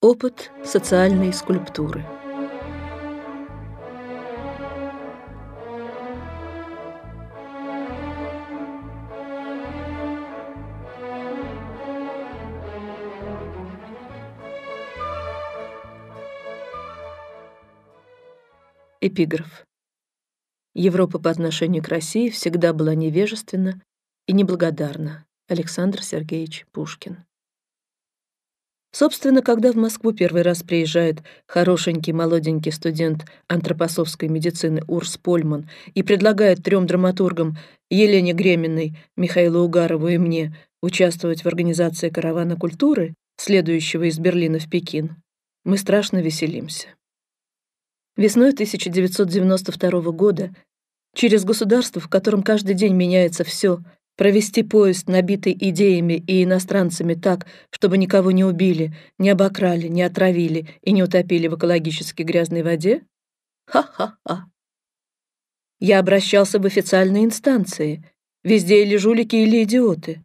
Опыт социальной скульптуры. Эпиграф. Европа по отношению к России всегда была невежественна и неблагодарна. Александр Сергеевич Пушкин. Собственно, когда в Москву первый раз приезжает хорошенький молоденький студент антропосовской медицины Урс Польман и предлагает трем драматургам Елене Греминой, Михаилу Угарову и мне участвовать в организации каравана культуры, следующего из Берлина в Пекин, мы страшно веселимся. Весной 1992 года через государство, в котором каждый день меняется все, Провести поезд, набитый идеями и иностранцами так, чтобы никого не убили, не обокрали, не отравили и не утопили в экологически грязной воде? Ха-ха-ха. Я обращался в официальные инстанции. Везде или жулики, или идиоты.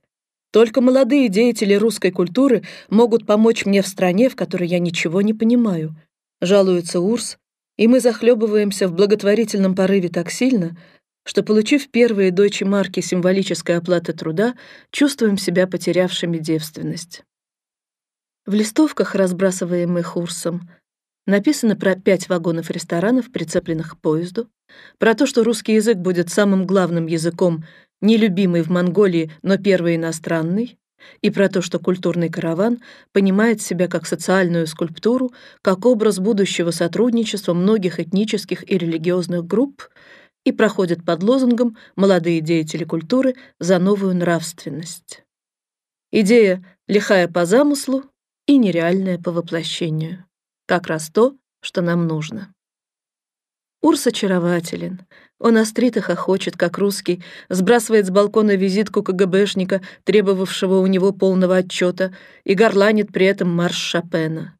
Только молодые деятели русской культуры могут помочь мне в стране, в которой я ничего не понимаю. Жалуется Урс, и мы захлебываемся в благотворительном порыве так сильно, что, получив первые дочи марки символической оплаты труда, чувствуем себя потерявшими девственность. В листовках, разбрасываемых Урсом, написано про пять вагонов ресторанов, прицепленных к поезду, про то, что русский язык будет самым главным языком, нелюбимый в Монголии, но первый иностранный, и про то, что культурный караван понимает себя как социальную скульптуру, как образ будущего сотрудничества многих этнических и религиозных групп — и проходят под лозунгом «Молодые деятели культуры за новую нравственность». Идея лихая по замыслу и нереальная по воплощению. Как раз то, что нам нужно. Урс очарователен. Он острит и хохочет, как русский, сбрасывает с балкона визитку КГБшника, требовавшего у него полного отчета, и горланит при этом марш Шопена.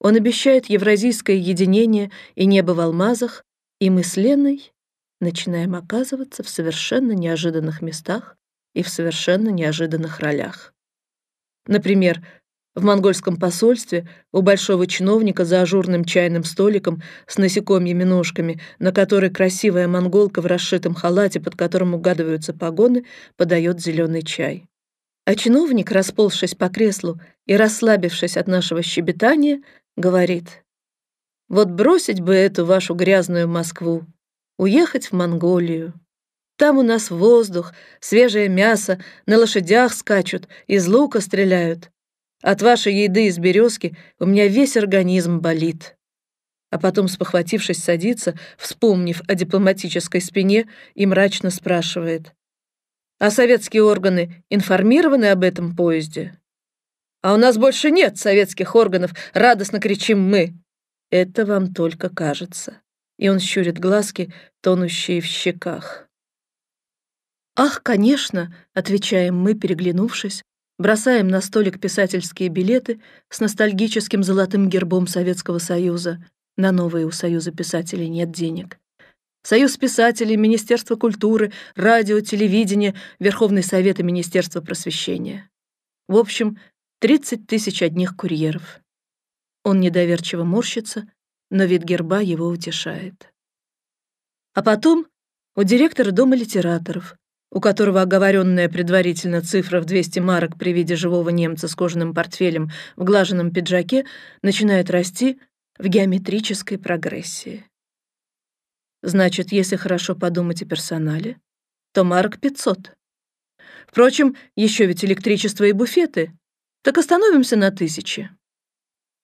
Он обещает евразийское единение и небо в алмазах, и мы с Леной начинаем оказываться в совершенно неожиданных местах и в совершенно неожиданных ролях. Например, в монгольском посольстве у большого чиновника за ажурным чайным столиком с насекомьими ножками, на которой красивая монголка в расшитом халате, под которым угадываются погоны, подает зеленый чай. А чиновник, расползшись по креслу и расслабившись от нашего щебетания, говорит, «Вот бросить бы эту вашу грязную Москву, уехать в Монголию. Там у нас воздух, свежее мясо, на лошадях скачут, из лука стреляют. От вашей еды из березки у меня весь организм болит. А потом, спохватившись, садится, вспомнив о дипломатической спине, и мрачно спрашивает. А советские органы информированы об этом поезде? А у нас больше нет советских органов, радостно кричим мы. Это вам только кажется и он щурит глазки, тонущие в щеках. «Ах, конечно!» — отвечаем мы, переглянувшись, бросаем на столик писательские билеты с ностальгическим золотым гербом Советского Союза. На новые у Союза писателей нет денег. Союз писателей, Министерство культуры, радио, телевидение, Верховный Совет и Министерство просвещения. В общем, 30 тысяч одних курьеров. Он недоверчиво морщится, но вид герба его утешает. А потом у директора дома литераторов, у которого оговоренная предварительно цифра в 200 марок при виде живого немца с кожаным портфелем в глаженном пиджаке начинает расти в геометрической прогрессии. Значит, если хорошо подумать о персонале, то марок 500. Впрочем, еще ведь электричество и буфеты. Так остановимся на тысяче.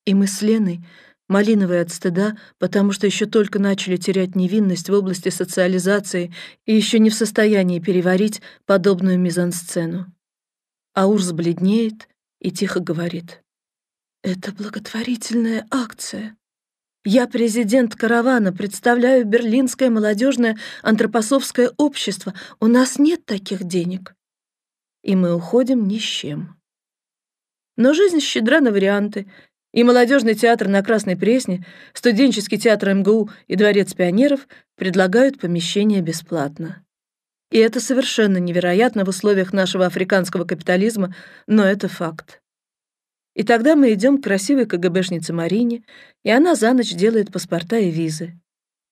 И мы с Леной малиновые от стыда, потому что еще только начали терять невинность в области социализации и еще не в состоянии переварить подобную мизансцену. Аурс бледнеет и тихо говорит. «Это благотворительная акция. Я президент каравана, представляю Берлинское молодежное антропосовское общество. У нас нет таких денег». И мы уходим ни с чем. Но жизнь щедра на варианты — и молодежный театр на Красной Пресне, студенческий театр МГУ и Дворец пионеров предлагают помещение бесплатно. И это совершенно невероятно в условиях нашего африканского капитализма, но это факт. И тогда мы идем к красивой КГБшнице Марине, и она за ночь делает паспорта и визы.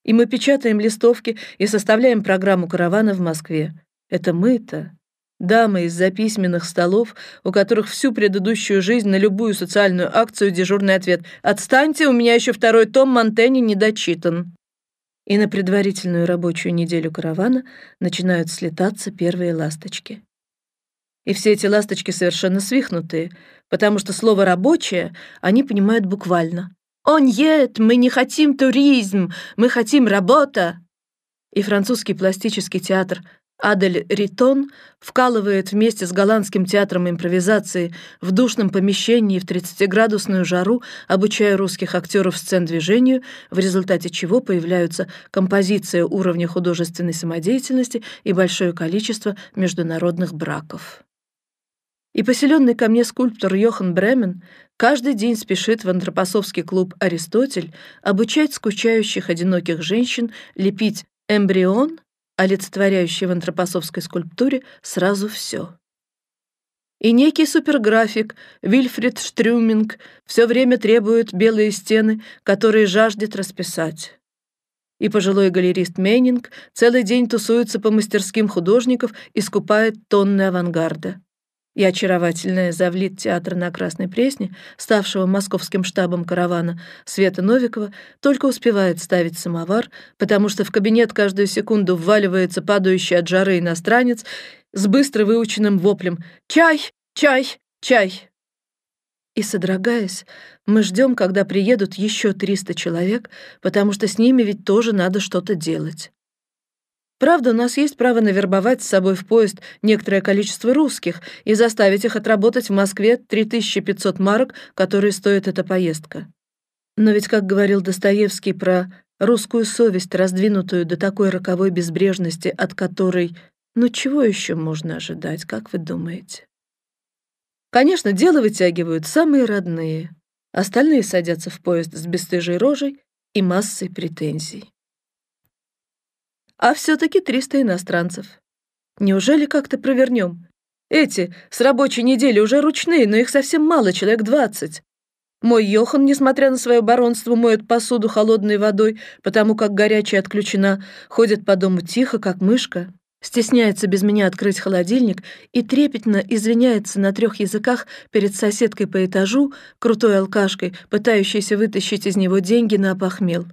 И мы печатаем листовки и составляем программу каравана в Москве. Это мы-то, дамы из-за письменных столов, у которых всю предыдущую жизнь на любую социальную акцию дежурный ответ «Отстаньте, у меня еще второй том Монтени не дочитан». И на предварительную рабочую неделю каравана начинают слетаться первые ласточки. И все эти ласточки совершенно свихнутые, потому что слово «рабочее» они понимают буквально. «О нет, мы не хотим туризм, мы хотим работа!» И французский пластический театр Адель Ритон вкалывает вместе с голландским театром импровизации в душном помещении в 30-градусную жару, обучая русских актеров сцен движению, в результате чего появляются композиция уровня художественной самодеятельности и большое количество международных браков. И поселенный ко мне скульптор Йохан Бремен каждый день спешит в антропосовский клуб «Аристотель» обучать скучающих одиноких женщин лепить эмбрион, олицетворяющий в антропосовской скульптуре сразу все. И некий суперграфик Вильфрид Штрюминг все время требует белые стены, которые жаждет расписать. И пожилой галерист Мейнинг целый день тусуется по мастерским художников и скупает тонны авангарда и очаровательная завлит театра на Красной Пресне, ставшего московским штабом каравана, Света Новикова, только успевает ставить самовар, потому что в кабинет каждую секунду вваливается падающий от жары иностранец с быстро выученным воплем «Чай! Чай! Чай!». И, содрогаясь, мы ждем, когда приедут еще 300 человек, потому что с ними ведь тоже надо что-то делать. Правда, у нас есть право навербовать с собой в поезд некоторое количество русских и заставить их отработать в Москве 3500 марок, которые стоит эта поездка. Но ведь, как говорил Достоевский про русскую совесть, раздвинутую до такой роковой безбрежности, от которой... Ну чего еще можно ожидать, как вы думаете? Конечно, дело вытягивают самые родные. Остальные садятся в поезд с бесстыжей рожей и массой претензий а все-таки 300 иностранцев. Неужели как-то провернем? Эти с рабочей недели уже ручные, но их совсем мало, человек 20. Мой Йохан, несмотря на свое баронство, моет посуду холодной водой, потому как горячая отключена, ходит по дому тихо, как мышка, стесняется без меня открыть холодильник и трепетно извиняется на трех языках перед соседкой по этажу, крутой алкашкой, пытающейся вытащить из него деньги на опохмел.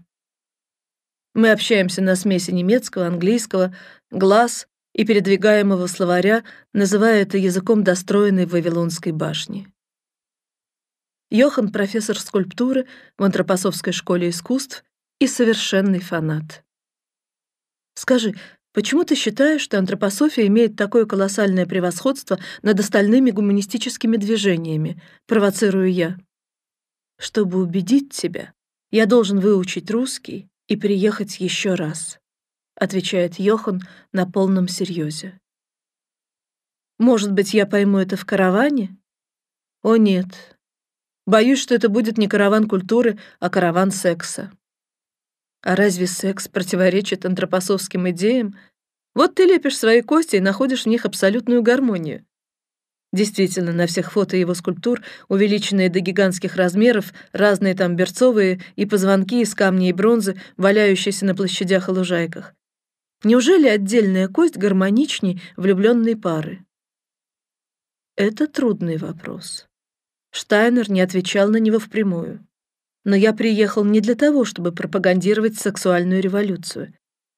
Мы общаемся на смеси немецкого, английского, глаз и передвигаемого словаря, называя это языком достроенной Вавилонской башни. Йохан — профессор скульптуры в Антропосовской школе искусств и совершенный фанат. Скажи, почему ты считаешь, что антропософия имеет такое колоссальное превосходство над остальными гуманистическими движениями, провоцирую я? Чтобы убедить тебя, я должен выучить русский, и приехать еще раз», — отвечает Йохан на полном серьезе. «Может быть, я пойму это в караване?» «О, нет. Боюсь, что это будет не караван культуры, а караван секса». «А разве секс противоречит антропосовским идеям? Вот ты лепишь свои кости и находишь в них абсолютную гармонию. Действительно, на всех фото его скульптур, увеличенные до гигантских размеров, разные там берцовые и позвонки из камня и бронзы, валяющиеся на площадях и лужайках. Неужели отдельная кость гармоничней влюбленной пары? Это трудный вопрос. Штайнер не отвечал на него впрямую. Но я приехал не для того, чтобы пропагандировать сексуальную революцию.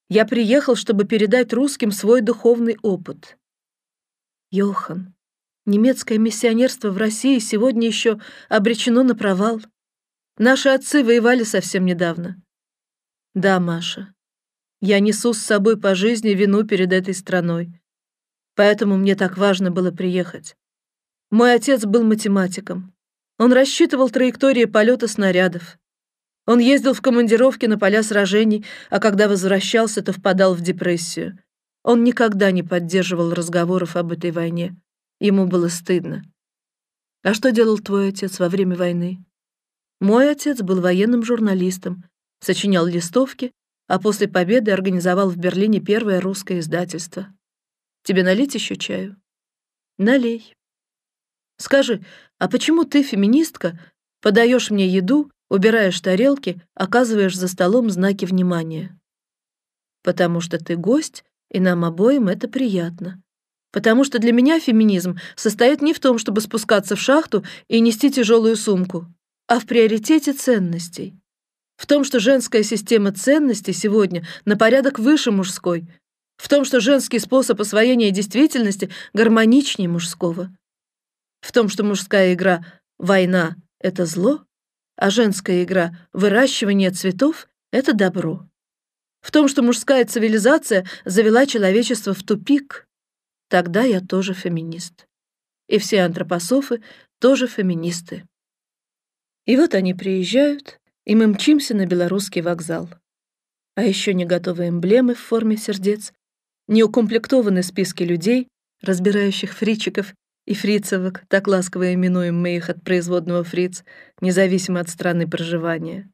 Я приехал, чтобы передать русским свой духовный опыт. Йохан, Немецкое миссионерство в России сегодня еще обречено на провал. Наши отцы воевали совсем недавно. Да, Маша, я несу с собой по жизни вину перед этой страной. Поэтому мне так важно было приехать. Мой отец был математиком. Он рассчитывал траектории полета снарядов. Он ездил в командировки на поля сражений, а когда возвращался, то впадал в депрессию. Он никогда не поддерживал разговоров об этой войне. Ему было стыдно. А что делал твой отец во время войны? Мой отец был военным журналистом, сочинял листовки, а после победы организовал в Берлине первое русское издательство. Тебе налить еще чаю? Налей. Скажи, А почему ты, феминистка, подаешь мне еду, убираешь тарелки, оказываешь за столом знаки внимания? Потому что ты гость, и нам обоим это приятно. Потому что для меня феминизм состоит не в том, чтобы спускаться в шахту и нести тяжелую сумку, а в приоритете ценностей. В том, что женская система ценностей сегодня на порядок выше мужской. В том, что женский способ освоения действительности гармоничнее мужского. В том, что мужская игра «война» — это зло, а женская игра «выращивание цветов» — это добро. В том, что мужская цивилизация завела человечество в тупик. Тогда я тоже феминист. И все антропософы тоже феминисты. И вот они приезжают, и мы мчимся на белорусский вокзал. А еще не готовы эмблемы в форме сердец, не укомплектованы списки людей, разбирающих фричиков и фрицевок, так ласково именуем мы их от производного фриц, независимо от страны проживания.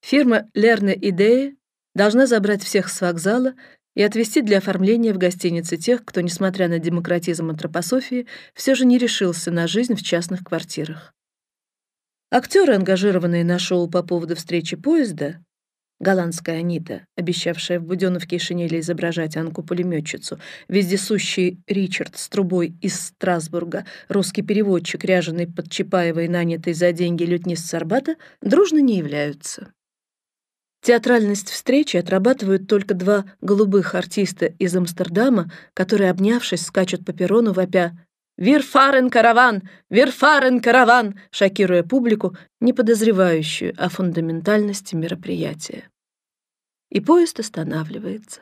Фирма «Лерна Идея» должна забрать всех с вокзала и отвезти для оформления в гостинице тех, кто, несмотря на демократизм антропософии, все же не решился на жизнь в частных квартирах. Актеры, ангажированные на шоу по поводу встречи поезда, голландская Анита, обещавшая в Будённовке и шинели изображать Анку-пулемётчицу, вездесущий Ричард с трубой из Страсбурга, русский переводчик, ряженый под Чапаевой, нанятый за деньги лютнист Сарбата, дружно не являются. Театральность встречи отрабатывают только два голубых артиста из Амстердама, которые, обнявшись, скачут по перрону, вопя «Вирфарен караван! Вирфарен караван!» шокируя публику, не подозревающую о фундаментальности мероприятия. И поезд останавливается.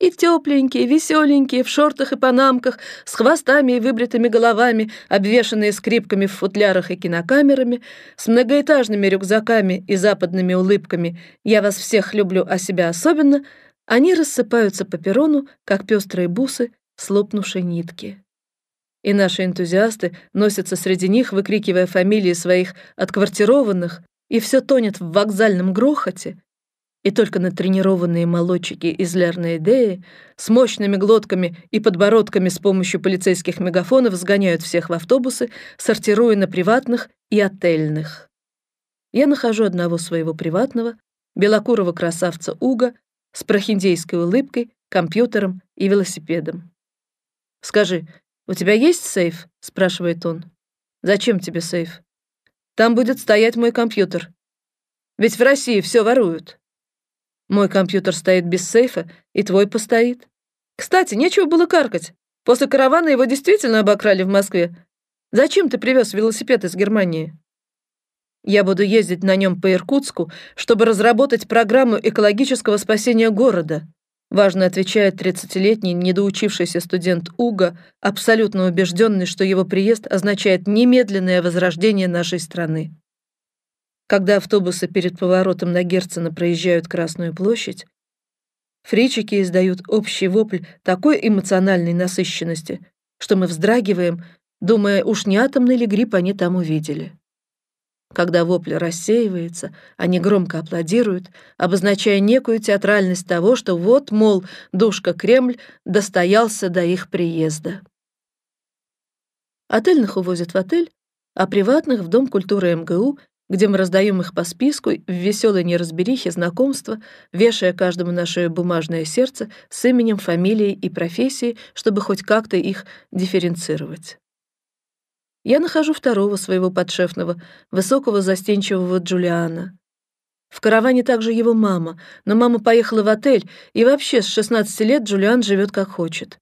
И тепленькие, веселенькие, в шортах и панамках, с хвостами и выбритыми головами, обвешанные скрипками в футлярах и кинокамерами, с многоэтажными рюкзаками и западными улыбками. «Я вас всех люблю, а себя особенно», они рассыпаются по перрону, как пестрые бусы с лопнувшей нитки. И наши энтузиасты носятся среди них, выкрикивая фамилии своих отквартированных, и все тонет в вокзальном грохоте, и только натренированные молодчики из Лерной идеи с мощными глотками и подбородками с помощью полицейских мегафонов сгоняют всех в автобусы, сортируя на приватных и отельных. Я нахожу одного своего приватного, белокурого красавца Уга с прохиндейской улыбкой, компьютером и велосипедом. «Скажи, «У тебя есть сейф?» — спрашивает он. «Зачем тебе сейф?» «Там будет стоять мой компьютер. Ведь в России все воруют». «Мой компьютер стоит без сейфа, и твой постоит. Кстати, нечего было каркать. После каравана его действительно обокрали в Москве. Зачем ты привез велосипед из Германии?» Я буду ездить на нем по Иркутску, чтобы разработать программу экологического спасения города. Важно отвечает 30-летний недоучившийся студент Уга, абсолютно убежденный, что его приезд означает немедленное возрождение нашей страны. Когда автобусы перед поворотом на Герцена проезжают Красную площадь, фричики издают общий вопль такой эмоциональной насыщенности, что мы вздрагиваем, думая, уж не атомный ли грипп они там увидели. Когда вопль рассеивается, они громко аплодируют, обозначая некую театральность того, что вот, мол, душка Кремль достоялся до их приезда. Отельных увозят в отель, а приватных — в Дом культуры МГУ, где мы раздаем их по списку в веселой неразберихе знакомства, вешая каждому на шею бумажное сердце с именем, фамилией и профессией, чтобы хоть как-то их дифференцировать. Я нахожу второго своего подшефного, высокого застенчивого Джулиана. В караване также его мама, но мама поехала в отель, и вообще с 16 лет Джулиан живет как хочет.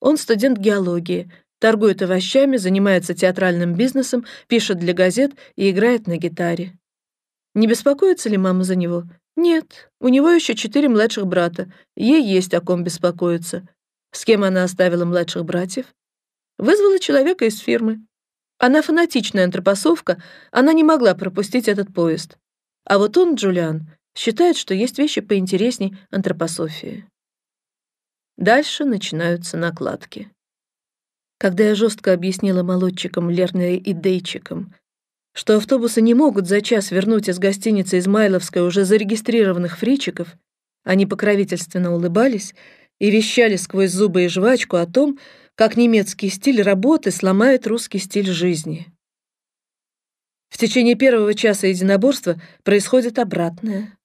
Он студент геологии, торгует овощами, занимается театральным бизнесом, пишет для газет и играет на гитаре. Не беспокоится ли мама за него? Нет, у него еще четыре младших брата, ей есть о ком беспокоиться. С кем она оставила младших братьев? Вызвала человека из фирмы. Она фанатичная антропосовка, она не могла пропустить этот поезд. А вот он, Джулиан, считает, что есть вещи поинтересней антропософии. Дальше начинаются накладки. Когда я жестко объяснила молодчикам, Лерной и Дейчикам, что автобусы не могут за час вернуть из гостиницы Измайловской уже зарегистрированных фричиков, они покровительственно улыбались и вещали сквозь зубы и жвачку о том, как немецкий стиль работы сломает русский стиль жизни. В течение первого часа единоборства происходит обратное.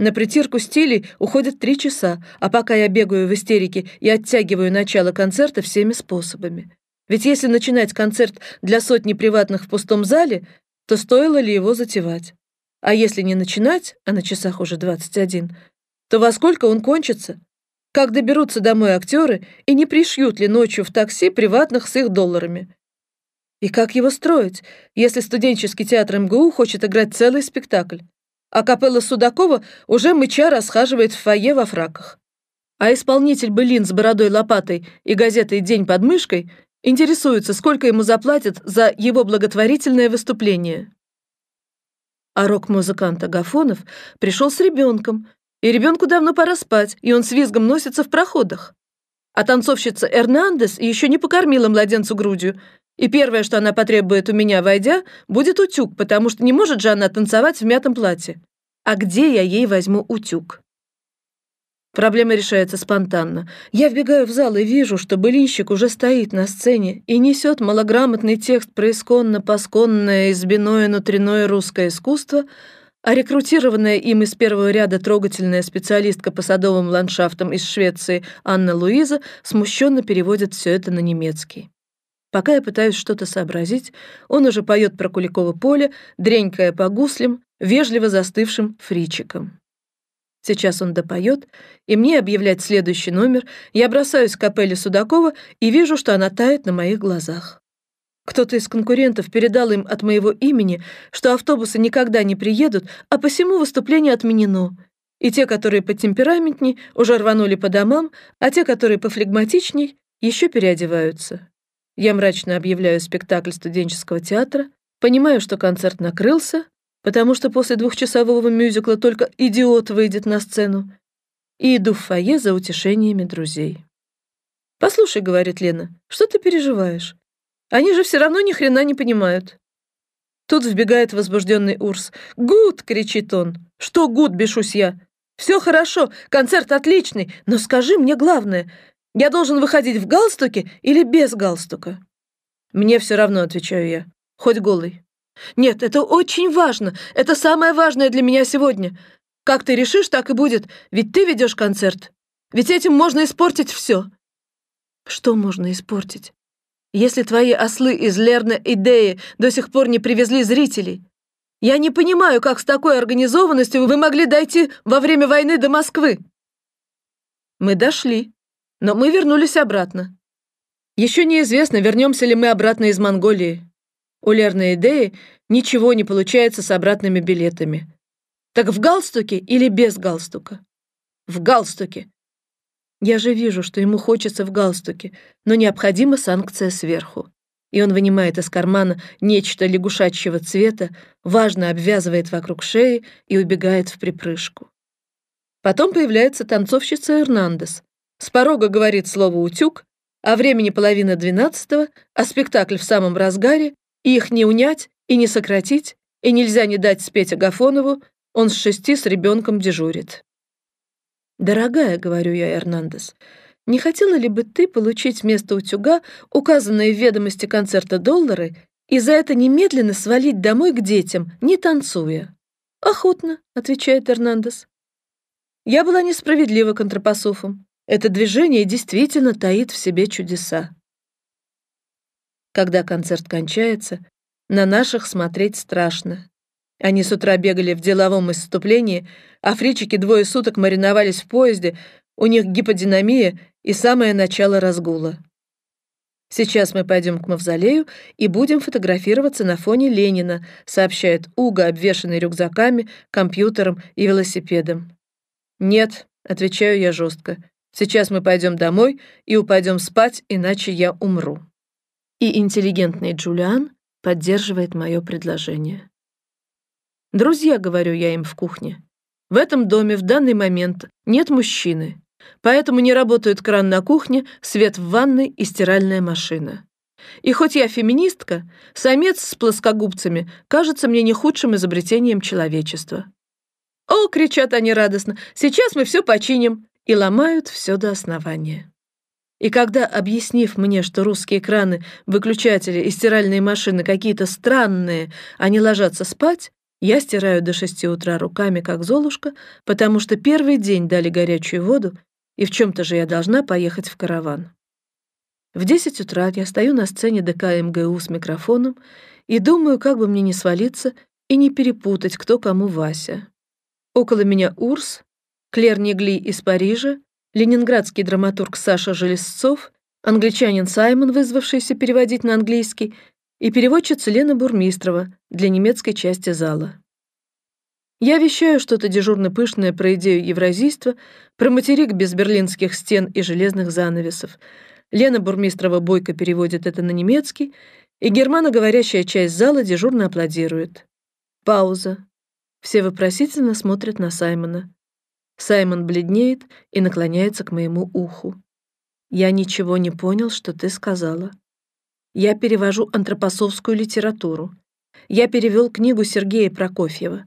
На притирку стилей уходит три часа, а пока я бегаю в истерике и оттягиваю начало концерта всеми способами. Ведь если начинать концерт для сотни приватных в пустом зале, то стоило ли его затевать? А если не начинать, а на часах уже 21, то во сколько он кончится? Как доберутся домой актеры и не пришьют ли ночью в такси приватных с их долларами? И как его строить, если студенческий театр МГУ хочет играть целый спектакль? А капелла Судакова уже мыча расхаживает в фойе во фраках. А исполнитель былин с бородой лопатой и газетой «День под мышкой» интересуется, сколько ему заплатят за его благотворительное выступление. А рок-музыкант Агафонов пришел с ребенком, и ребенку давно пора спать, и он с визгом носится в проходах. А танцовщица Эрнандес еще не покормила младенцу грудью, и первое, что она потребует у меня, войдя, будет утюг, потому что не может же она танцевать в мятом платье. А где я ей возьму утюг? Проблема решается спонтанно. Я вбегаю в зал и вижу, что былинщик уже стоит на сцене и несет малограмотный текст про исконно-посконное избиное внутреннее русское искусство, а рекрутированная им из первого ряда трогательная специалистка по садовым ландшафтам из Швеции Анна Луиза смущенно переводит все это на немецкий. Пока я пытаюсь что-то сообразить, он уже поет про Куликово поле, дренькая по гуслям, вежливо застывшим фричиком. Сейчас он допоет, и мне объявлять следующий номер, я бросаюсь к капелле Судакова и вижу, что она тает на моих глазах. Кто-то из конкурентов передал им от моего имени, что автобусы никогда не приедут, а посему выступление отменено. И те, которые потемпераментней, уже рванули по домам, а те, которые пофлегматичней, еще переодеваются. Я мрачно объявляю спектакль студенческого театра, понимаю, что концерт накрылся, потому что после двухчасового мюзикла только идиот выйдет на сцену, и иду в фойе за утешениями друзей. «Послушай», — говорит Лена, — «что ты переживаешь? Они же все равно ни хрена не понимают». Тут вбегает возбужденный Урс. «Гуд!» — кричит он. «Что гуд?» — бешусь я. «Все хорошо, концерт отличный, но скажи мне главное, я должен выходить в галстуке или без галстука?» «Мне все равно», — отвечаю я, — «хоть голый». «Нет, это очень важно, это самое важное для меня сегодня. Как ты решишь, так и будет, ведь ты ведешь концерт. Ведь этим можно испортить все». «Что можно испортить? Если твои ослы из Лерна и Деи до сих пор не привезли зрителей? Я не понимаю, как с такой организованностью вы могли дойти во время войны до Москвы». «Мы дошли», но мы вернулись обратно. Еще неизвестно, вернемся ли мы обратно из Монголии. У Лерной идеи ничего не получается с обратными билетами. Так в галстуке или без галстука? В галстуке. Я же вижу, что ему хочется в галстуке, но необходима санкция сверху. И он вынимает из кармана нечто лягушачьего цвета, важно обвязывает вокруг шеи и убегает в припрыжку. Потом появляется танцовщица Эрнандес. С порога говорит слово «утюг», а времени половина двенадцатого, а спектакль в самом разгаре, и их не унять и не сократить, и нельзя не дать спеть Агафонову, он с шести с ребенком дежурит. «Дорогая», — говорю я, Эрнандес, — «не хотела ли бы ты получить вместо утюга указанные в ведомости концерта доллары и за это немедленно свалить домой к детям, не танцуя?» «Охотно», — отвечает Эрнандес. Я была несправедлива к антропософам. Это движение действительно таит в себе чудеса. Когда концерт кончается, на наших смотреть страшно. Они с утра бегали в деловом исступлении, а фричики двое суток мариновались в поезде, у них гиподинамия и самое начало разгула. Сейчас мы пойдем к мавзолею и будем фотографироваться на фоне Ленина, сообщает Уга, обвешанный рюкзаками, компьютером и велосипедом. Нет, отвечаю я жестко. Сейчас мы пойдем домой и упадем спать, иначе я умру». И интеллигентный Джулиан поддерживает мое предложение. «Друзья», — говорю я им в кухне, — «в этом доме в данный момент нет мужчины, поэтому не работают кран на кухне, свет в ванной и стиральная машина. И хоть я феминистка, самец с плоскогубцами кажется мне не худшим изобретением человечества». «О!» — кричат они радостно. «Сейчас мы все починим!» И ломают все до основания. И когда, объяснив мне, что русские краны, выключатели и стиральные машины какие-то странные, они ложатся спать, я стираю до шести утра руками, как Золушка, потому что первый день дали горячую воду, и в чем-то же я должна поехать в караван. В десять утра я стою на сцене ДК МГУ с микрофоном и думаю, как бы мне не свалиться и не перепутать, кто кому Вася. Около меня Урс, Клер Негли из Парижа, ленинградский драматург Саша Железцов, англичанин Саймон, вызвавшийся переводить на английский, и переводчица Лена Бурмистрова для немецкой части зала. Я вещаю что-то дежурно пышное про идею евразийства, про материк без берлинских стен и железных занавесов. Лена Бурмистрова бойко переводит это на немецкий, и германоговорящая часть зала дежурно аплодирует. Пауза. Все вопросительно смотрят на Саймона. Саймон бледнеет и наклоняется к моему уху. Я ничего не понял, что ты сказала. Я перевожу антропосовскую литературу. Я перевел книгу Сергея Прокофьева.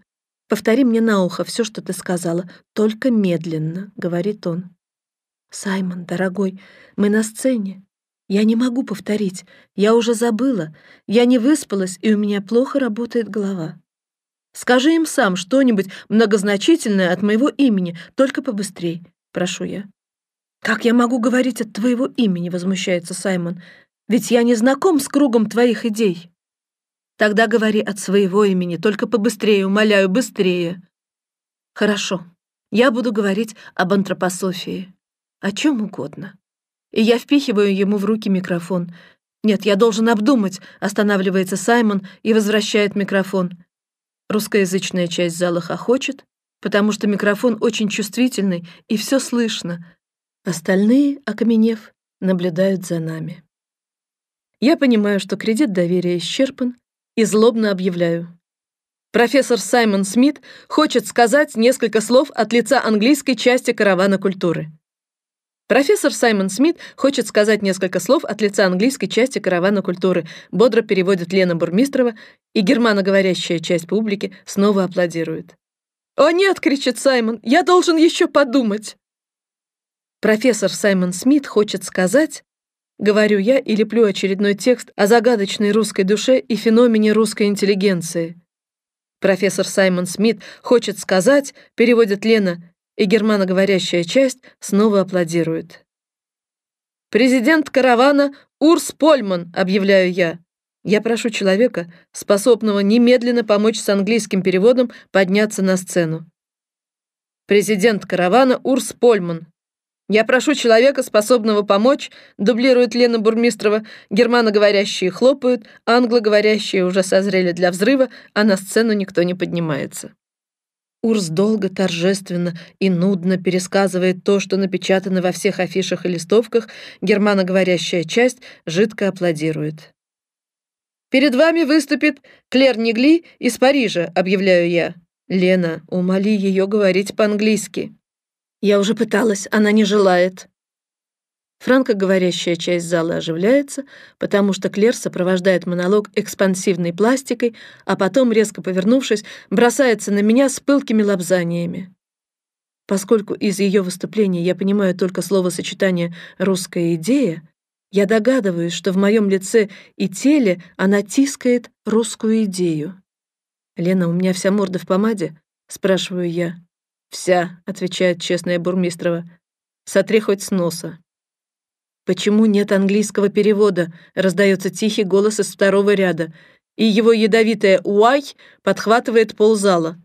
Повтори мне на ухо все, что ты сказала, только медленно, говорит он. Саймон, дорогой, мы на сцене. Я не могу повторить. Я уже забыла. Я не выспалась, и у меня плохо работает голова. Скажи им сам что-нибудь многозначительное от моего имени, только побыстрей, прошу я. Как я могу говорить от твоего имени, возмущается Саймон. Ведь я не знаком с кругом твоих идей. Тогда говори от своего имени, только побыстрее, умоляю, быстрее. Хорошо. Я буду говорить об антропософии, о чем угодно. И я впихиваю ему в руки микрофон. Нет, я должен обдумать, останавливается Саймон и возвращает микрофон. Русскоязычная часть зала хохочет, потому что микрофон очень чувствительный и все слышно. Остальные, окаменев, наблюдают за нами. Я понимаю, что кредит доверия исчерпан, и злобно объявляю. Профессор Саймон Смит хочет сказать несколько слов от лица английской части каравана культуры. Профессор Саймон Смит хочет сказать несколько слов от лица английской части каравана культуры. Бодро переводит Лена Бурмистрова, и германоговорящая часть публики снова аплодирует. «О нет!» — кричит Саймон. «Я должен еще подумать!» Профессор Саймон Смит хочет сказать, говорю я и леплю очередной текст о загадочной русской душе и феномене русской интеллигенции. Профессор Саймон Смит хочет сказать, переводит Лена, и германоговорящая часть снова аплодирует. «Президент каравана Урс Польман», — объявляю я. Я прошу человека, способного немедленно помочь с английским переводом, подняться на сцену. Президент каравана Урс Польман. Я прошу человека, способного помочь, дублирует Лена Бурмистрова, германоговорящие хлопают, англоговорящие уже созрели для взрыва, а на сцену никто не поднимается. Урс долго, торжественно и нудно пересказывает то, что напечатано во всех афишах и листовках, германоговорящая часть жидко аплодирует. «Перед вами выступит Клер Негли из Парижа», — объявляю я. «Лена, умоли ее говорить по-английски». «Я уже пыталась, она не желает», Франкоговорящая часть зала оживляется, потому что Клер сопровождает монолог экспансивной пластикой, а потом, резко повернувшись, бросается на меня с пылкими лапзаниями. Поскольку из ее выступления я понимаю только словосочетание «русская идея», я догадываюсь, что в моем лице и теле она тискает русскую идею. «Лена, у меня вся морда в помаде?» — спрашиваю я. «Вся», — отвечает честная Бурмистрова. «Сотри хоть с носа». «Почему нет английского перевода?» — раздается тихий голос из второго ряда, и его ядовитое «уай» подхватывает ползала.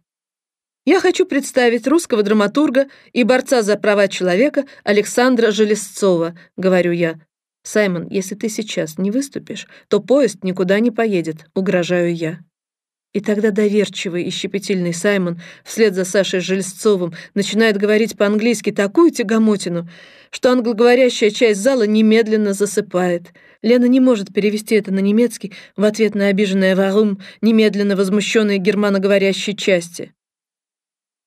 Я хочу представить русского драматурга и борца за права человека Александра Железцова, говорю я. Саймон, если ты сейчас не выступишь, то поезд никуда не поедет, угрожаю я. И тогда доверчивый и щепетильный Саймон вслед за Сашей Жильцовым начинает говорить по-английски такую тягомотину, что англоговорящая часть зала немедленно засыпает. Лена не может перевести это на немецкий в ответ на обиженное «варум» немедленно возмущенной германоговорящей части.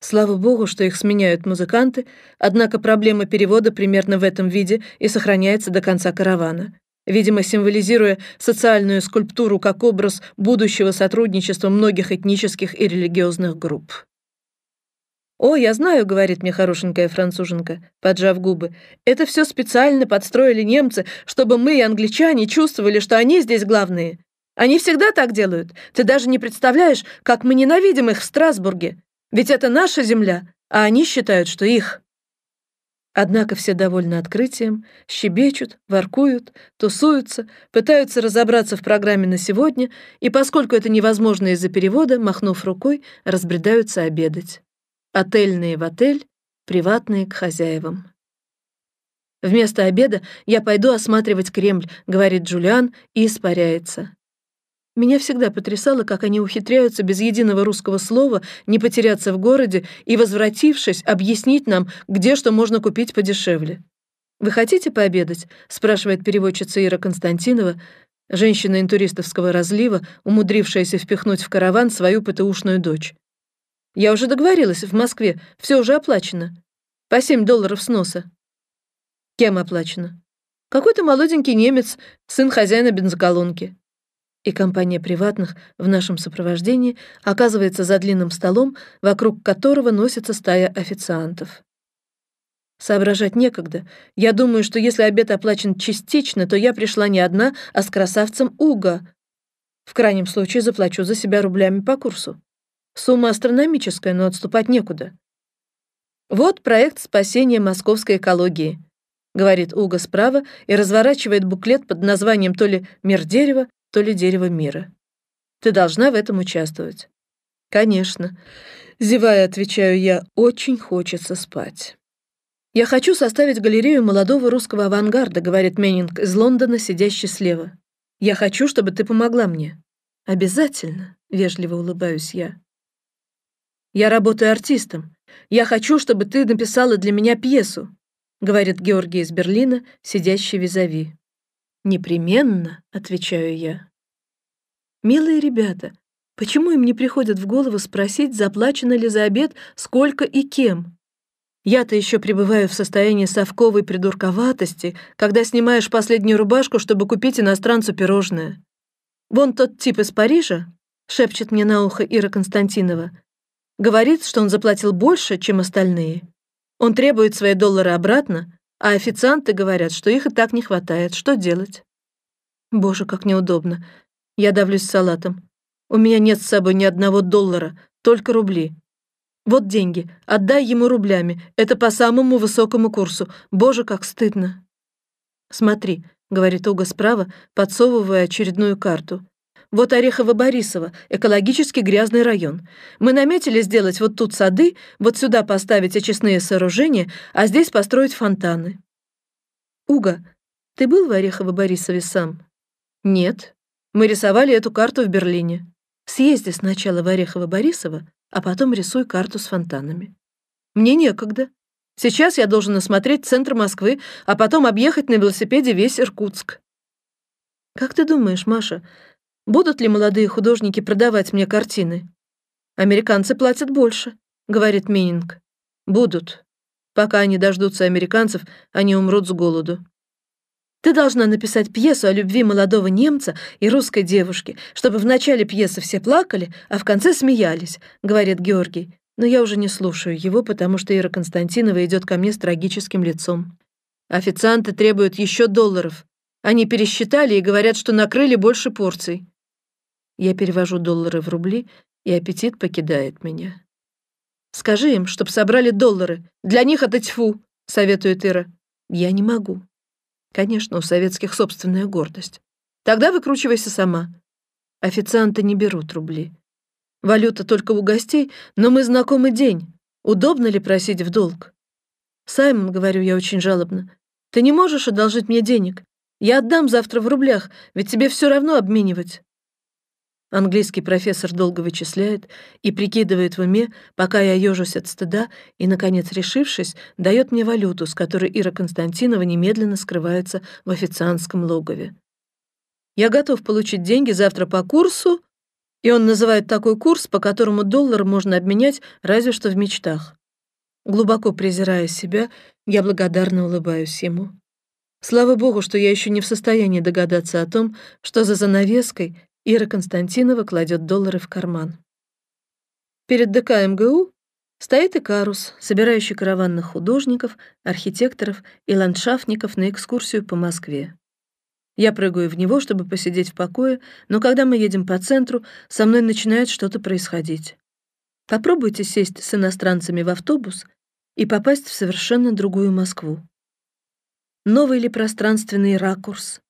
Слава богу, что их сменяют музыканты, однако проблема перевода примерно в этом виде и сохраняется до конца каравана видимо, символизируя социальную скульптуру как образ будущего сотрудничества многих этнических и религиозных групп. «О, я знаю», — говорит мне хорошенькая француженка, поджав губы. «Это все специально подстроили немцы, чтобы мы и англичане чувствовали, что они здесь главные. Они всегда так делают. Ты даже не представляешь, как мы ненавидим их в Страсбурге. Ведь это наша земля, а они считают, что их». Однако все довольны открытием, щебечут, воркуют, тусуются, пытаются разобраться в программе на сегодня, и поскольку это невозможно из-за перевода, махнув рукой, разбредаются обедать. Отельные в отель, приватные к хозяевам. «Вместо обеда я пойду осматривать Кремль», — говорит Джулиан и испаряется. Меня всегда потрясало, как они ухитряются без единого русского слова не потеряться в городе и, возвратившись, объяснить нам, где что можно купить подешевле. «Вы хотите пообедать?» — спрашивает переводчица Ира Константинова, женщина интуристовского разлива, умудрившаяся впихнуть в караван свою ПТУшную дочь. «Я уже договорилась, в Москве, все уже оплачено. По 7 долларов с носа». «Кем оплачено?» «Какой-то молоденький немец, сын хозяина бензоколонки» и компания приватных в нашем сопровождении оказывается за длинным столом, вокруг которого носится стая официантов. Соображать некогда. Я думаю, что если обед оплачен частично, то я пришла не одна, а с красавцем Уга. В крайнем случае заплачу за себя рублями по курсу. Сумма астрономическая, но отступать некуда. Вот проект спасения московской экологии, говорит Уга справа и разворачивает буклет под названием то ли «Мир дерева», то ли дерево мира. Ты должна в этом участвовать. Конечно. Зевая, отвечаю я, очень хочется спать. Я хочу составить галерею молодого русского авангарда, говорит Меннинг из Лондона, сидящий слева. Я хочу, чтобы ты помогла мне. Обязательно, вежливо улыбаюсь я. Я работаю артистом. Я хочу, чтобы ты написала для меня пьесу, говорит Георгий из Берлина, сидящий визави. «Непременно», — отвечаю я. «Милые ребята, почему им не приходит в голову спросить, заплачено ли за обед, сколько и кем? Я-то еще пребываю в состоянии совковой придурковатости, когда снимаешь последнюю рубашку, чтобы купить иностранцу пирожное. Вон тот тип из Парижа, шепчет мне на ухо Ира Константинова, говорит, что он заплатил больше, чем остальные. Он требует свои доллары обратно, а официанты говорят, что их и так не хватает. Что делать? Боже, как неудобно. Я давлюсь салатом. У меня нет с собой ни одного доллара, только рубли. Вот деньги, отдай ему рублями. Это по самому высокому курсу. Боже, как стыдно. Смотри, говорит Уга справа, подсовывая очередную карту. Вот Орехово-Борисово, экологически грязный район. Мы наметили сделать вот тут сады, вот сюда поставить очистные сооружения, а здесь построить фонтаны. Уга, ты был в Орехово-Борисове сам? Нет. Мы рисовали эту карту в Берлине. Съезди сначала в Орехово-Борисово, а потом рисуй карту с фонтанами. Мне некогда. Сейчас я должен осмотреть центр Москвы, а потом объехать на велосипеде весь Иркутск. Как ты думаешь, Маша, Будут ли молодые художники продавать мне картины? Американцы платят больше, говорит Мининг. Будут. Пока они дождутся американцев, они умрут с голоду. Ты должна написать пьесу о любви молодого немца и русской девушки, чтобы в начале пьесы все плакали, а в конце смеялись, говорит Георгий. Но я уже не слушаю его, потому что Ира Константинова идет ко мне с трагическим лицом. Официанты требуют еще долларов. Они пересчитали и говорят, что накрыли больше порций. Я перевожу доллары в рубли, и аппетит покидает меня. «Скажи им, чтоб собрали доллары. Для них это тьфу», — советует Ира. «Я не могу». Конечно, у советских собственная гордость. Тогда выкручивайся сама. Официанты не берут рубли. Валюта только у гостей, но мы знакомы день. Удобно ли просить в долг? Саймон, говорю я очень жалобно, ты не можешь одолжить мне денег. Я отдам завтра в рублях, ведь тебе все равно обменивать. Английский профессор долго вычисляет и прикидывает в уме, пока я ежусь от стыда, и, наконец, решившись, дает мне валюту, с которой Ира Константинова немедленно скрывается в официантском логове. Я готов получить деньги завтра по курсу, и он называет такой курс, по которому доллар можно обменять разве что в мечтах. Глубоко презирая себя, я благодарно улыбаюсь ему. Слава богу, что я еще не в состоянии догадаться о том, что за занавеской Ира Константинова кладет доллары в карман. Перед ДК МГУ Стоит Икарус, собирающий караванных художников, архитекторов и ландшафтников на экскурсию по Москве. Я прыгаю в него, чтобы посидеть в покое, но когда мы едем по центру, со мной начинает что-то происходить. Попробуйте сесть с иностранцами в автобус и попасть в совершенно другую Москву. Новый ли пространственный ракурс?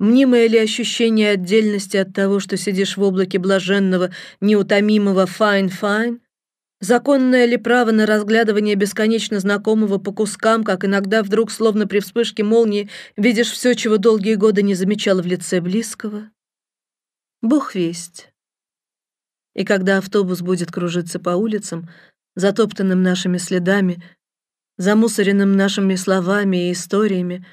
Мнимое ли ощущение отдельности от того, что сидишь в облаке блаженного, неутомимого fine-fine? Законное ли право на разглядывание бесконечно знакомого по кускам, как иногда вдруг, словно при вспышке молнии, видишь все, чего долгие годы не замечал в лице близкого? Бог весть. И когда автобус будет кружиться по улицам, затоптанным нашими следами, замусоренным нашими словами и историями,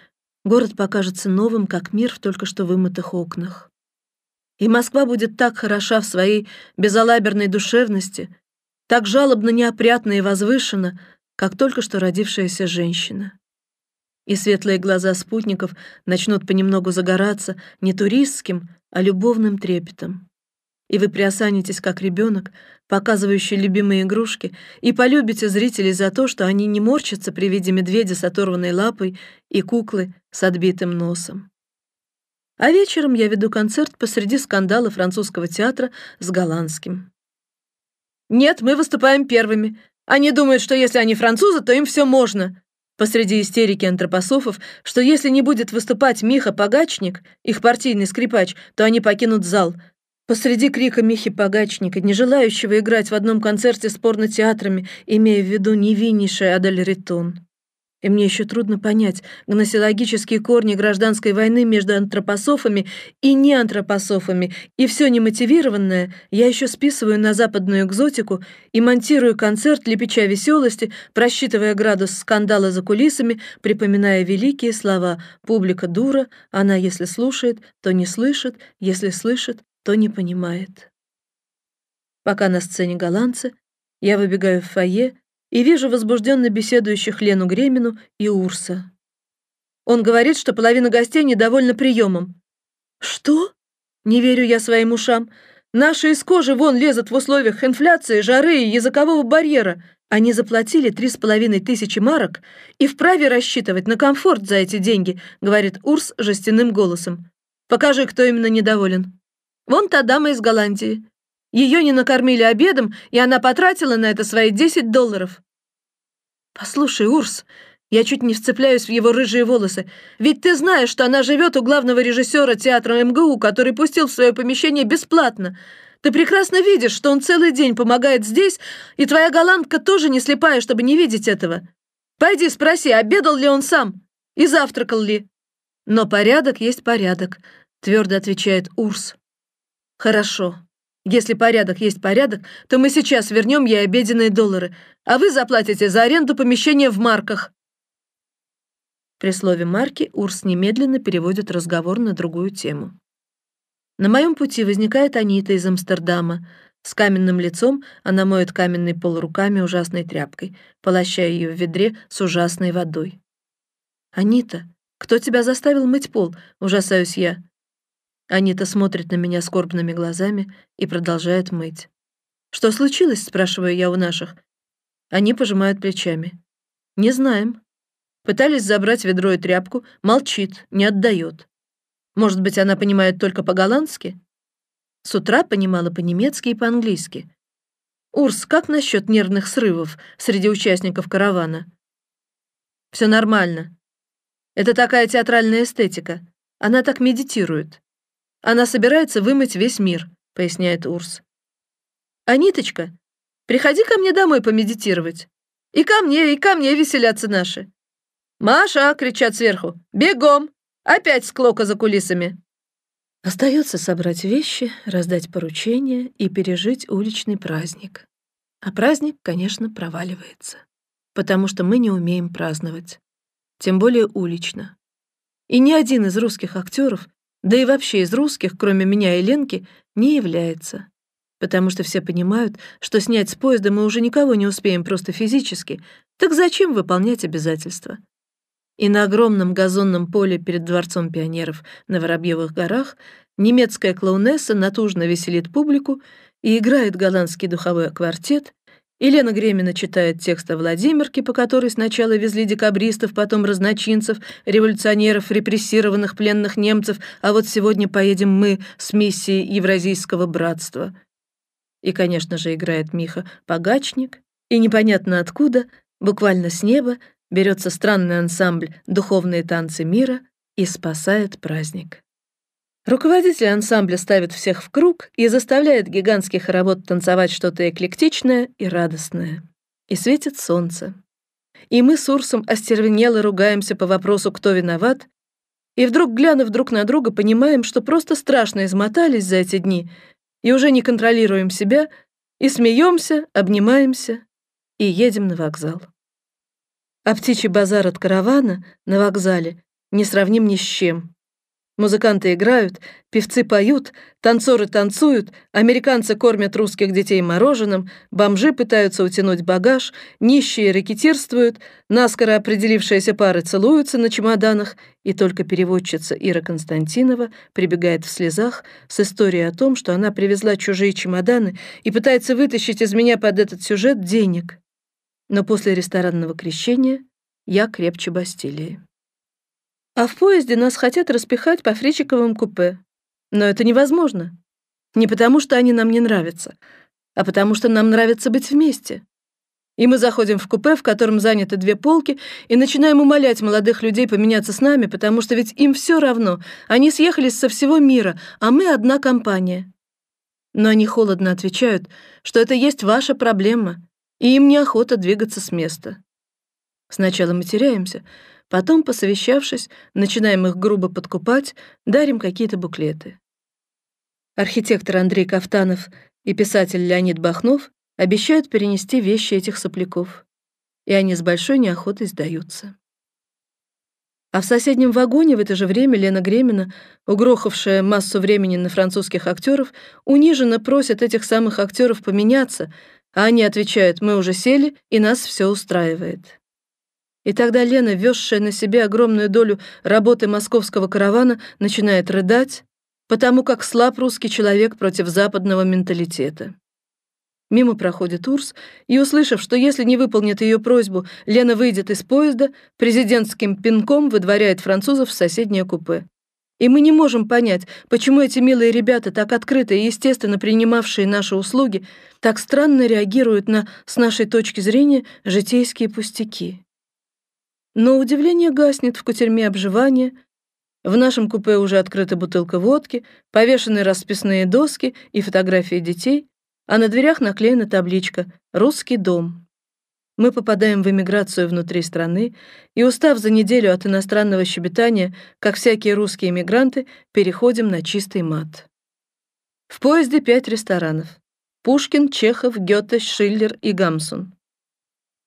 город покажется новым, как мир в только что вымытых окнах. И Москва будет так хороша в своей безалаберной душевности — так жалобно неопрятно и возвышенно, как только что родившаяся женщина. И светлые глаза спутников начнут понемногу загораться не туристским, а любовным трепетом. И вы приосанитесь, как ребенок, показывающий любимые игрушки, и полюбите зрителей за то, что они не морщатся при виде медведя с оторванной лапой и куклы с отбитым носом. А вечером я веду концерт посреди скандала французского театра с голландским. «Нет, мы выступаем первыми. Они думают, что если они французы, то им все можно». Посреди истерики антропософов, что если не будет выступать Миха Погачник, их партийный скрипач, то они покинут зал. Посреди крика Михи Погачника, не желающего играть в одном концерте с порнотеатрами, имея в виду невиннейший Адель Ритон. И мне еще трудно понять гносеологические корни гражданской войны между антропософами и неантропософами, и все немотивированное я еще списываю на западную экзотику и монтирую концерт лепеча веселости, просчитывая градус скандала за кулисами, припоминая великие слова «публика дура, она если слушает, то не слышит, если слышит, то не понимает». Пока на сцене голландцы, я выбегаю в фойе, и вижу возбужденно беседующих Лену Гремину и Урса. Он говорит, что половина гостей недовольна приемом. «Что?» Не верю я своим ушам. Наши из кожи вон лезут в условиях инфляции, жары и языкового барьера. Они заплатили три с половиной тысячи марок и вправе рассчитывать на комфорт за эти деньги, говорит Урс жестяным голосом. Покажи, кто именно недоволен. Вон та дама из Голландии. Ее не накормили обедом, и она потратила на это свои 10 долларов. Послушай, Урс, я чуть не вцепляюсь в его рыжие волосы. Ведь ты знаешь, что она живет у главного режиссера театра МГУ, который пустил в свое помещение бесплатно. Ты прекрасно видишь, что он целый день помогает здесь, и твоя голландка тоже не слепая, чтобы не видеть этого. Пойди спроси, обедал ли он сам и завтракал ли. Но порядок есть порядок, твердо отвечает Урс. Хорошо. Если порядок есть порядок, то мы сейчас вернем ей обеденные доллары, а вы заплатите за аренду помещения в марках». При слове «марки» Урс немедленно переводит разговор на другую тему. На моем пути возникает Анита из Амстердама. С каменным лицом она моет каменный пол руками ужасной тряпкой, полощая ее в ведре с ужасной водой. «Анита, кто тебя заставил мыть пол?» — ужасаюсь я. Анита смотрит на меня скорбными глазами и продолжает мыть. «Что случилось?» — спрашиваю я у наших. Они пожимают плечами. «Не знаем. Пытались забрать ведро и тряпку, молчит, не отдает. Может быть, она понимает только по-голландски? С утра понимала по-немецки и по-английски. Урс, как насчет нервных срывов среди участников каравана? Все нормально. Это такая театральная эстетика. Она так медитирует. Она собирается вымыть весь мир», — поясняет Урс. «А Ниточка, приходи ко мне домой помедитировать. И ко мне, и ко мне веселятся наши». «Маша!» — кричат сверху. «Бегом! Опять склока за кулисами!» Остается собрать вещи, раздать поручения и пережить уличный праздник. А праздник, конечно, проваливается, потому что мы не умеем праздновать, тем более улично. И ни один из русских актеров да и вообще из русских, кроме меня и Ленки, не является. Потому что все понимают, что снять с поезда мы уже никого не успеем просто физически, так зачем выполнять обязательства? И на огромном газонном поле перед Дворцом пионеров на Воробьевых горах немецкая клоунесса натужно веселит публику и играет голландский духовой квартет, Елена Гремина читает текст о Владимирке, по которой сначала везли декабристов, потом разночинцев, революционеров, репрессированных пленных немцев, а вот сегодня поедем мы с миссией Евразийского братства. И, конечно же, играет Миха Погачник, и непонятно откуда, буквально с неба, берется странный ансамбль «Духовные танцы мира» и спасает праздник. Руководитель ансамбля ставит всех в круг и заставляет гигантский хоровод танцевать что-то эклектичное и радостное. И светит солнце. И мы с Урсом остервенело ругаемся по вопросу, кто виноват, и вдруг, глянув друг на друга, понимаем, что просто страшно измотались за эти дни и уже не контролируем себя, и смеемся, обнимаемся и едем на вокзал. А птичий базар от каравана на вокзале не сравним ни с чем. Музыканты играют, певцы поют, танцоры танцуют, американцы кормят русских детей мороженым, бомжи пытаются утянуть багаж, нищие рэкетирствуют, наскоро определившиеся пары целуются на чемоданах, и только переводчица Ира Константинова прибегает в слезах с историей о том, что она привезла чужие чемоданы и пытается вытащить из меня под этот сюжет денег. Но после ресторанного крещения я крепче Бастилии. А в поезде нас хотят распихать по фричиковым купе. Но это невозможно. Не потому, что они нам не нравятся, а потому что нам нравится быть вместе. И мы заходим в купе, в котором заняты две полки, и начинаем умолять молодых людей поменяться с нами, потому что ведь им все равно. Они съехались со всего мира, а мы одна компания. Но они холодно отвечают, что это есть ваша проблема, и им неохота двигаться с места. Сначала мы теряемся — Потом, посовещавшись, начинаем их грубо подкупать, дарим какие-то буклеты. Архитектор Андрей Кафтанов и писатель Леонид Бахнов обещают перенести вещи этих сопляков, и они с большой неохотой сдаются. А в соседнем вагоне в это же время Лена Гремина, угрохавшая массу времени на французских актеров, униженно просит этих самых актеров поменяться, а они отвечают «мы уже сели, и нас все устраивает». И тогда Лена, везшая на себе огромную долю работы московского каравана, начинает рыдать, потому как слаб русский человек против западного менталитета. Мимо проходит Урс, и, услышав, что если не выполнит ее просьбу, Лена выйдет из поезда, президентским пинком выдворяет французов в соседнее купе. И мы не можем понять, почему эти милые ребята, так открыто и естественно принимавшие наши услуги, так странно реагируют на, с нашей точки зрения, житейские пустяки. Но удивление гаснет в кутерьме обживания. В нашем купе уже открыта бутылка водки, повешены расписные доски и фотографии детей, а на дверях наклеена табличка «Русский дом». Мы попадаем в эмиграцию внутри страны и, устав за неделю от иностранного щебетания, как всякие русские эмигранты, переходим на чистый мат. В поезде пять ресторанов. Пушкин, Чехов, Гёте, Шиллер и Гамсун.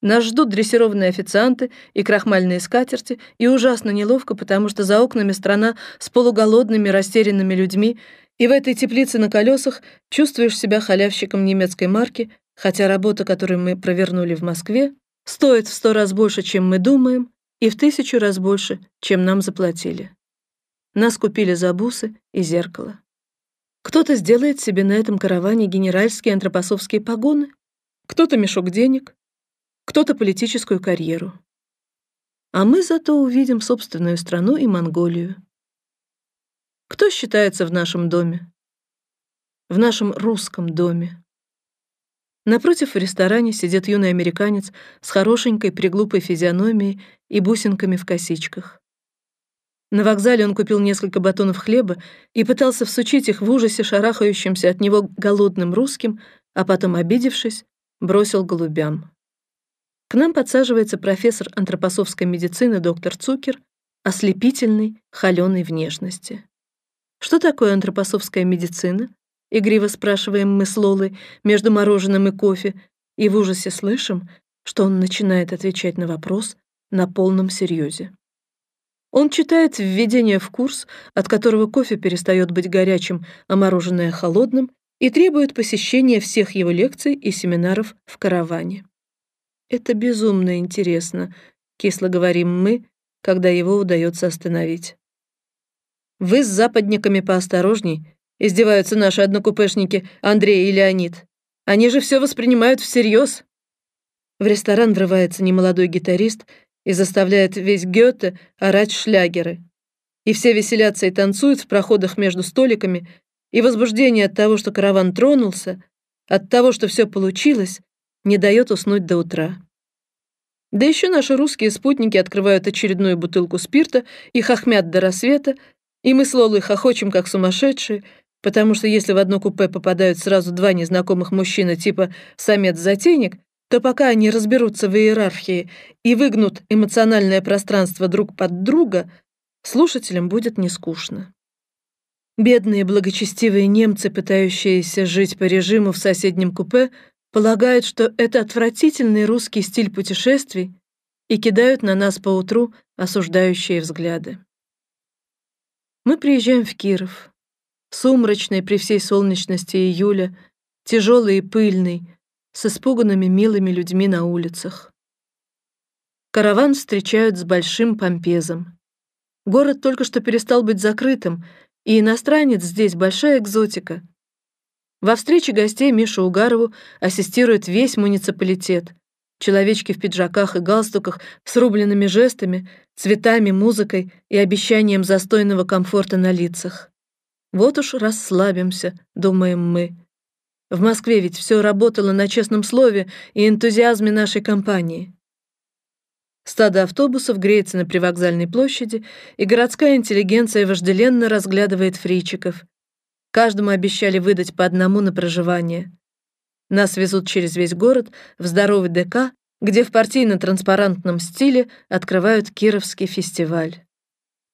Нас ждут дрессированные официанты и крахмальные скатерти, и ужасно неловко, потому что за окнами страна с полуголодными, растерянными людьми, и в этой теплице на колесах чувствуешь себя халявщиком немецкой марки, хотя работа, которую мы провернули в Москве, стоит в сто раз больше, чем мы думаем, и в тысячу раз больше, чем нам заплатили. Нас купили за бусы и зеркало. Кто-то сделает себе на этом караване генеральские антропосовские погоны, кто-то мешок денег, кто-то политическую карьеру. А мы зато увидим собственную страну и Монголию. Кто считается в нашем доме? В нашем русском доме. Напротив в ресторане сидит юный американец с хорошенькой приглупой физиономией и бусинками в косичках. На вокзале он купил несколько батонов хлеба и пытался всучить их в ужасе шарахающимся от него голодным русским, а потом, обидевшись, бросил голубям. К нам подсаживается профессор антропосовской медицины доктор Цукер, ослепительной, холеной внешности. Что такое антропосовская медицина? Игриво спрашиваем мы с Лолой между мороженым и кофе, и в ужасе слышим, что он начинает отвечать на вопрос на полном серьезе. Он читает введение в курс, от которого кофе перестает быть горячим, а мороженое холодным, и требует посещения всех его лекций и семинаров в караване. Это безумно интересно, кисло говорим мы, когда его удается остановить. Вы с западниками поосторожней, издеваются наши однокупешники Андрей и Леонид. Они же все воспринимают всерьез. в ресторан врывается немолодой гитарист и заставляет весь Гёте орать шлягеры. И все веселятся и танцуют в проходах между столиками, и возбуждение от того, что караван тронулся, от того, что все получилось, не дает уснуть до утра. Да еще наши русские спутники открывают очередную бутылку спирта и хохмят до рассвета, и мы с Лолой хохочем, как сумасшедшие, потому что если в одно купе попадают сразу два незнакомых мужчины типа самец-затейник, то пока они разберутся в иерархии и выгнут эмоциональное пространство друг под друга, слушателям будет не скучно. Бедные благочестивые немцы, пытающиеся жить по режиму в соседнем купе, полагают, что это отвратительный русский стиль путешествий и кидают на нас поутру осуждающие взгляды. Мы приезжаем в Киров, сумрачный при всей солнечности июля, тяжелый и пыльный, с испуганными милыми людьми на улицах. Караван встречают с большим помпезом. Город только что перестал быть закрытым, и иностранец здесь большая экзотика. Во встрече гостей Мишу Угарову ассистирует весь муниципалитет. Человечки в пиджаках и галстуках с рубленными жестами, цветами, музыкой и обещанием застойного комфорта на лицах. Вот уж расслабимся, думаем мы. В Москве ведь все работало на честном слове и энтузиазме нашей компании. Стадо автобусов греется на привокзальной площади, и городская интеллигенция вожделенно разглядывает фричиков, Каждому обещали выдать по одному на проживание. Нас везут через весь город в здоровый ДК, где в партийно-транспарантном стиле открывают Кировский фестиваль.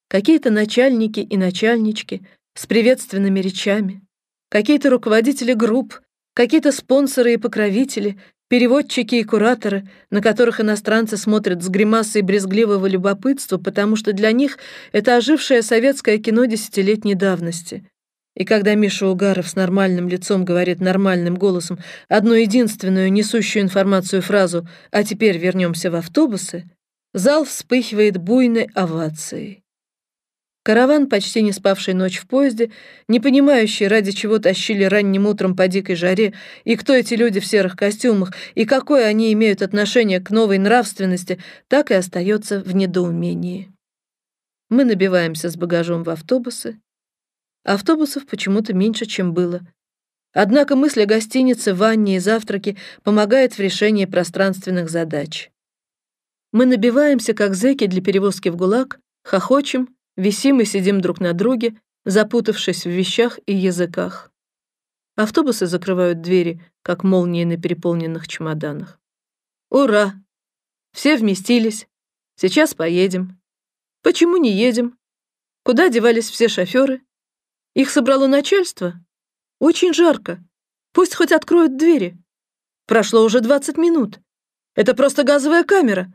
Какие-то начальники и начальнички с приветственными речами, какие-то руководители групп, какие-то спонсоры и покровители, переводчики и кураторы, на которых иностранцы смотрят с гримасой брезгливого любопытства, потому что для них это ожившее советское кино десятилетней давности — и когда Миша Угаров с нормальным лицом говорит нормальным голосом одну единственную несущую информацию фразу «А теперь вернемся в автобусы», зал вспыхивает буйной овацией. Караван, почти не спавший ночь в поезде, не понимающий, ради чего тащили ранним утром по дикой жаре, и кто эти люди в серых костюмах, и какое они имеют отношение к новой нравственности, так и остается в недоумении. Мы набиваемся с багажом в автобусы, Автобусов почему-то меньше, чем было. Однако мысль о гостинице, ванне и завтраке помогает в решении пространственных задач. Мы набиваемся, как зэки для перевозки в ГУЛАГ, хохочем, висим и сидим друг на друге, запутавшись в вещах и языках. Автобусы закрывают двери, как молнии на переполненных чемоданах. Ура! Все вместились. Сейчас поедем. Почему не едем? Куда девались все шоферы? Их собрало начальство? Очень жарко. Пусть хоть откроют двери. Прошло уже 20 минут. Это просто газовая камера.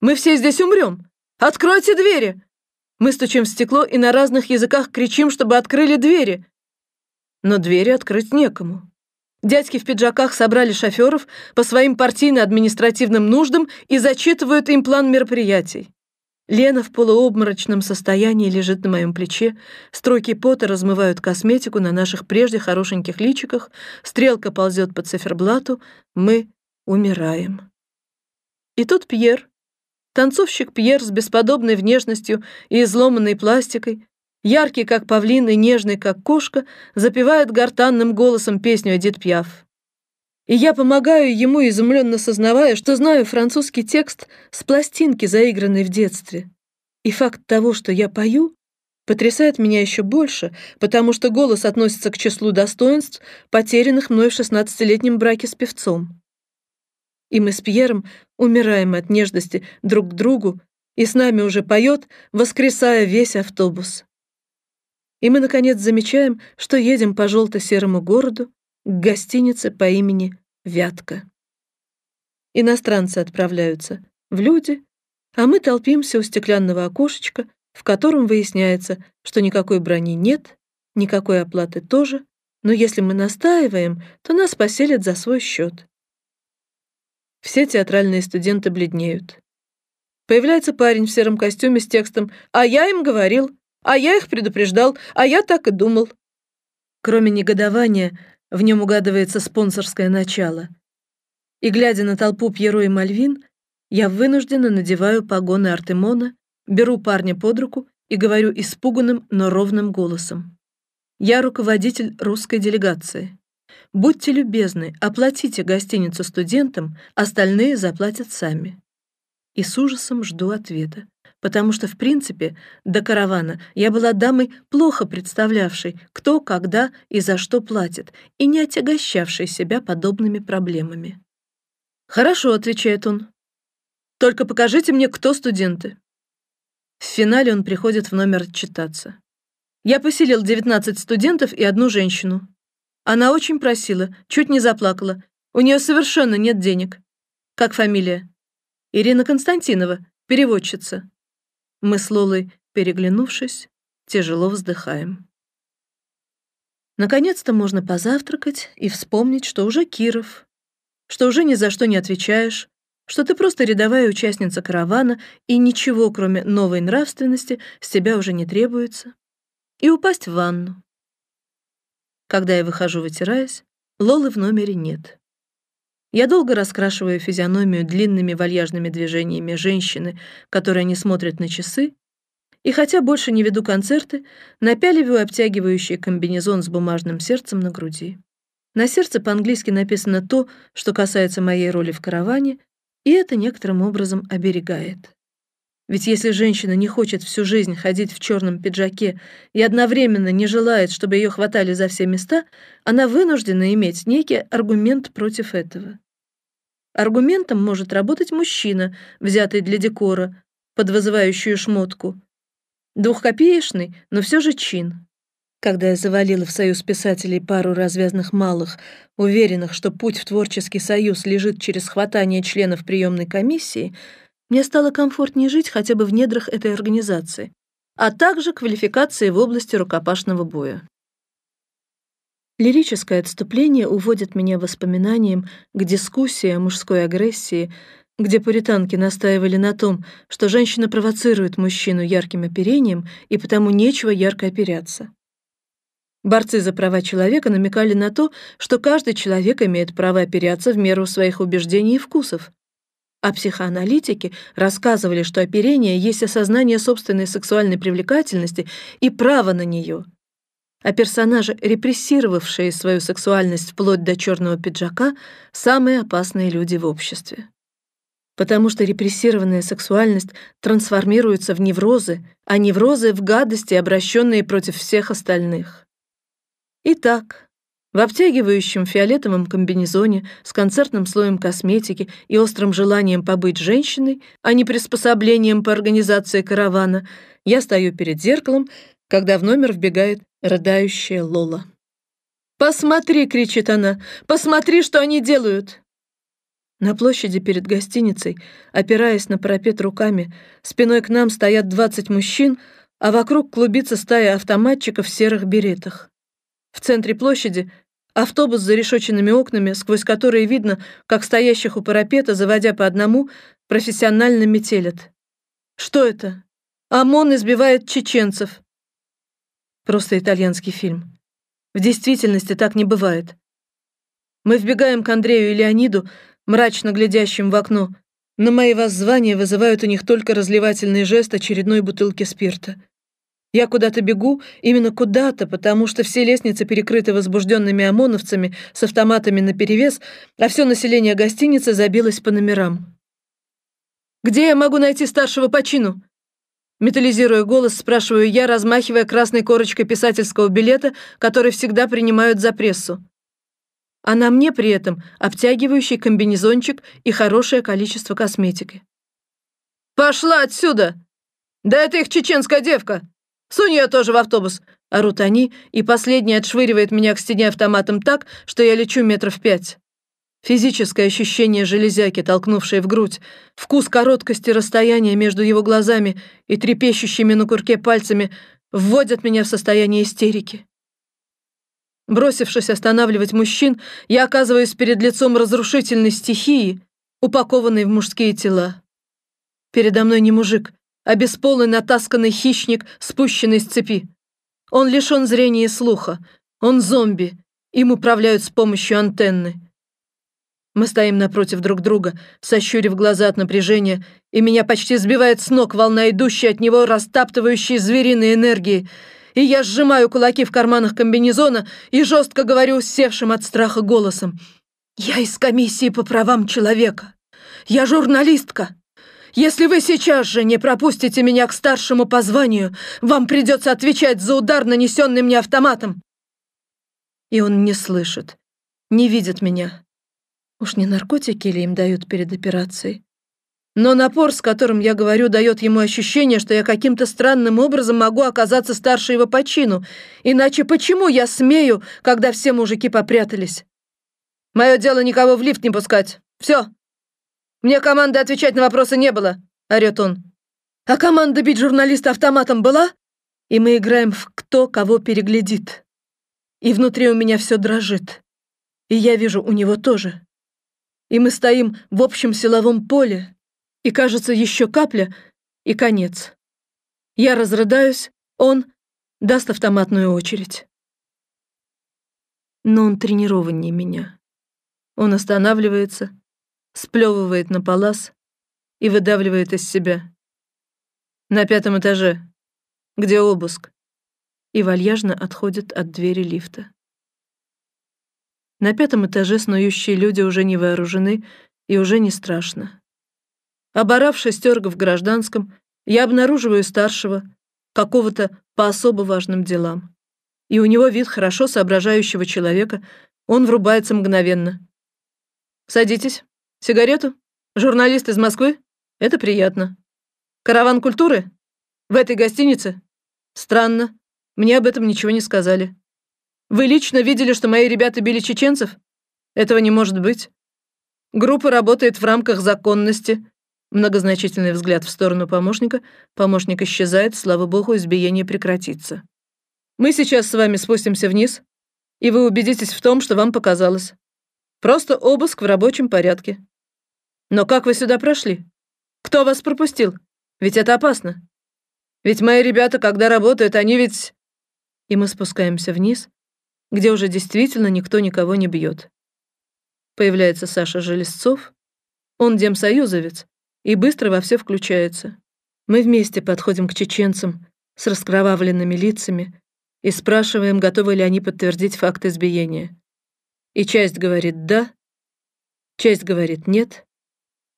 Мы все здесь умрем. Откройте двери!» Мы стучим в стекло и на разных языках кричим, чтобы открыли двери. Но двери открыть некому. Дядьки в пиджаках собрали шоферов по своим партийно-административным нуждам и зачитывают им план мероприятий. Лена в полуобморочном состоянии лежит на моем плече, строки пота размывают косметику на наших прежде хорошеньких личиках, стрелка ползет по циферблату, мы умираем. И тут Пьер, танцовщик Пьер с бесподобной внешностью и изломанной пластикой, яркий как павлин и нежный как кошка, запевает гортанным голосом песню Эдит Пьяф. И я помогаю ему, изумленно сознавая, что знаю французский текст с пластинки, заигранной в детстве. И факт того, что я пою, потрясает меня еще больше, потому что голос относится к числу достоинств, потерянных мной в шестнадцатилетнем браке с певцом. И мы с Пьером умираем от нежности друг к другу, и с нами уже поет, воскресая весь автобус. И мы, наконец, замечаем, что едем по желто-серому городу, к гостинице по имени Вятка. Иностранцы отправляются в люди, а мы толпимся у стеклянного окошечка, в котором выясняется, что никакой брони нет, никакой оплаты тоже, но если мы настаиваем, то нас поселят за свой счет. Все театральные студенты бледнеют. Появляется парень в сером костюме с текстом «А я им говорил», «А я их предупреждал», «А я так и думал». Кроме негодования, в нем угадывается спонсорское начало. И, глядя на толпу Пьеро и Мальвин, я вынужденно надеваю погоны Артемона, беру парня под руку и говорю испуганным, но ровным голосом. Я руководитель русской делегации. Будьте любезны, оплатите гостиницу студентам, остальные заплатят сами. И с ужасом жду ответа, потому что, в принципе, до каравана я была дамой, плохо представлявшей, кто, когда и за что платит, и не отягощавшей себя подобными проблемами. «Хорошо», — отвечает он. «Только покажите мне, кто студенты». В финале он приходит в номер отчитаться. Я поселил 19 студентов и одну женщину. Она очень просила, чуть не заплакала. У нее совершенно нет денег. Как фамилия? Ирина Константинова, переводчица. Мы с Лолой, переглянувшись, тяжело вздыхаем. Наконец-то можно позавтракать и вспомнить, что уже Киров, что уже ни за что не отвечаешь, что ты просто рядовая участница каравана, и ничего, кроме новой нравственности, с тебя уже не требуется, и упасть в ванну. Когда я выхожу, вытираясь, Лолы в номере нет. Я долго раскрашиваю физиономию длинными вальяжными движениями женщины, которая не смотрит на часы, и хотя больше не веду концерты, напяливаю обтягивающий комбинезон с бумажным сердцем на груди. На сердце по-английски написано то, что касается моей роли в караване, и это некоторым образом оберегает. Ведь если женщина не хочет всю жизнь ходить в черном пиджаке и одновременно не желает, чтобы ее хватали за все места, она вынуждена иметь некий аргумент против этого. Аргументом может работать мужчина, взятый для декора, под вызывающую шмотку. Двухкопеечный, но все же чин. Когда я завалила в союз писателей пару развязных малых, уверенных, что путь в творческий союз лежит через хватание членов приемной комиссии, мне стало комфортнее жить хотя бы в недрах этой организации, а также квалификации в области рукопашного боя. Лирическое отступление уводит меня воспоминанием к дискуссии о мужской агрессии, где пуританки настаивали на том, что женщина провоцирует мужчину ярким оперением, и потому нечего ярко оперяться. Борцы за права человека намекали на то, что каждый человек имеет право оперяться в меру своих убеждений и вкусов. А психоаналитики рассказывали, что оперение есть осознание собственной сексуальной привлекательности и право на нее. А персонажи, репрессировавшие свою сексуальность вплоть до черного пиджака, самые опасные люди в обществе. Потому что репрессированная сексуальность трансформируется в неврозы, а неврозы — в гадости, обращенные против всех остальных. Итак, в обтягивающем фиолетовом комбинезоне с концертным слоем косметики и острым желанием побыть женщиной, а не приспособлением по организации каравана, я стою перед зеркалом, когда в номер вбегает рыдающая Лола. «Посмотри!» — кричит она. «Посмотри, что они делают!» На площади перед гостиницей, опираясь на парапет руками, спиной к нам стоят двадцать мужчин, а вокруг клубится стая автоматчиков в серых беретах. В центре площади автобус с зарешоченными окнами, сквозь которые видно, как стоящих у парапета, заводя по одному, профессионально метелят. Что это? ОМОН избивает чеченцев. Просто итальянский фильм. В действительности так не бывает. Мы вбегаем к Андрею и Леониду, мрачно глядящим в окно. На мои воззвания вызывают у них только разливательный жест очередной бутылки спирта. Я куда-то бегу, именно куда-то, потому что все лестницы перекрыты возбужденными ОМОНовцами с автоматами наперевес, а все население гостиницы забилось по номерам. «Где я могу найти старшего по чину?» Металлизируя голос, спрашиваю я, размахивая красной корочкой писательского билета, который всегда принимают за прессу. А на мне при этом обтягивающий комбинезончик и хорошее количество косметики. «Пошла отсюда! Да это их чеченская девка!» Сунь ее тоже в автобус!» Орут они, и последний отшвыривает меня к стене автоматом так, что я лечу метров пять. Физическое ощущение железяки, толкнувшей в грудь, вкус короткости расстояния между его глазами и трепещущими на курке пальцами вводят меня в состояние истерики. Бросившись останавливать мужчин, я оказываюсь перед лицом разрушительной стихии, упакованной в мужские тела. Передо мной не мужик, а бесполый натасканный хищник, спущенный с цепи. Он лишён зрения и слуха. Он зомби. Им управляют с помощью антенны. Мы стоим напротив друг друга, сощурив глаза от напряжения, и меня почти сбивает с ног волна идущей от него растаптывающей звериной энергии. И я сжимаю кулаки в карманах комбинезона и жестко говорю севшим от страха голосом. «Я из комиссии по правам человека. Я журналистка. Если вы сейчас же не пропустите меня к старшему по званию, вам придется отвечать за удар, нанесенный мне автоматом». И он не слышит, не видит меня. Уж не наркотики ли им дают перед операцией? Но напор, с которым я говорю, дает ему ощущение, что я каким-то странным образом могу оказаться старше его по чину. Иначе почему я смею, когда все мужики попрятались? Мое дело никого в лифт не пускать. Все, мне команды отвечать на вопросы не было», — орёт он. «А команда бить журналиста автоматом была?» И мы играем в «кто кого переглядит». И внутри у меня все дрожит. И я вижу у него тоже. И мы стоим в общем силовом поле. И кажется, еще капля, и конец. Я разрыдаюсь, он даст автоматную очередь. Но он тренированнее меня. Он останавливается, сплевывает на палас и выдавливает из себя. На пятом этаже, где обыск, и вальяжно отходит от двери лифта. На пятом этаже снующие люди уже не вооружены и уже не страшно. Оборав шестерга в гражданском, я обнаруживаю старшего, какого-то по особо важным делам. И у него вид хорошо соображающего человека, он врубается мгновенно. «Садитесь». Сигарету? Журналист из Москвы? Это приятно. Караван культуры? В этой гостинице? Странно. Мне об этом ничего не сказали. Вы лично видели, что мои ребята били чеченцев? Этого не может быть. Группа работает в рамках законности. Многозначительный взгляд в сторону помощника. Помощник исчезает, слава богу, избиение прекратится. Мы сейчас с вами спустимся вниз, и вы убедитесь в том, что вам показалось. Просто обыск в рабочем порядке. Но как вы сюда прошли? Кто вас пропустил? Ведь это опасно. Ведь мои ребята, когда работают, они ведь...» И мы спускаемся вниз, где уже действительно никто никого не бьет. Появляется Саша Железцов. Он демсоюзовец и быстро во все включается. Мы вместе подходим к чеченцам с раскровавленными лицами и спрашиваем, готовы ли они подтвердить факт избиения. И часть говорит «да», часть говорит «нет»,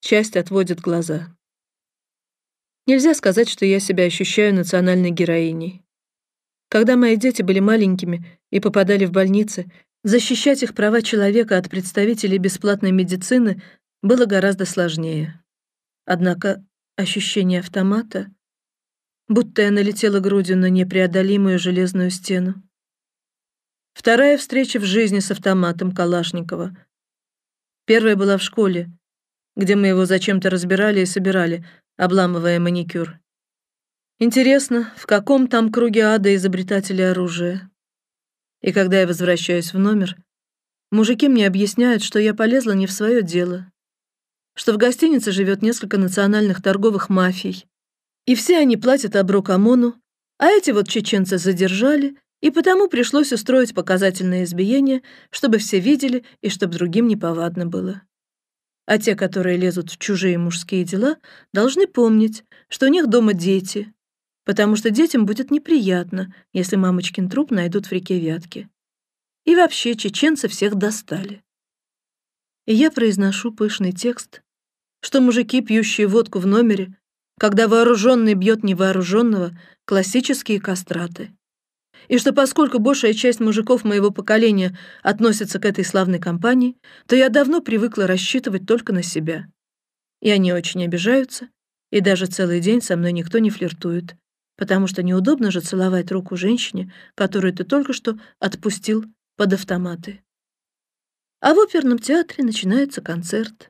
часть отводит глаза. Нельзя сказать, что я себя ощущаю национальной героиней. Когда мои дети были маленькими и попадали в больницы, защищать их права человека от представителей бесплатной медицины было гораздо сложнее. Однако ощущение автомата, будто я налетела грудью на непреодолимую железную стену. Вторая встреча в жизни с автоматом Калашникова. Первая была в школе, где мы его зачем-то разбирали и собирали, обламывая маникюр. Интересно, в каком там круге ада изобретатели оружия? И когда я возвращаюсь в номер, мужики мне объясняют, что я полезла не в свое дело, что в гостинице живет несколько национальных торговых мафий, и все они платят оброк ОМОНу, а эти вот чеченцы задержали, и потому пришлось устроить показательное избиение, чтобы все видели и чтобы другим неповадно было. А те, которые лезут в чужие мужские дела, должны помнить, что у них дома дети, потому что детям будет неприятно, если мамочкин труп найдут в реке Вятки. И вообще чеченцы всех достали. И я произношу пышный текст, что мужики, пьющие водку в номере, когда вооруженный бьет невооруженного, классические кастраты и что поскольку большая часть мужиков моего поколения относится к этой славной компании, то я давно привыкла рассчитывать только на себя. И они очень обижаются, и даже целый день со мной никто не флиртует, потому что неудобно же целовать руку женщине, которую ты только что отпустил под автоматы. А в оперном театре начинается концерт.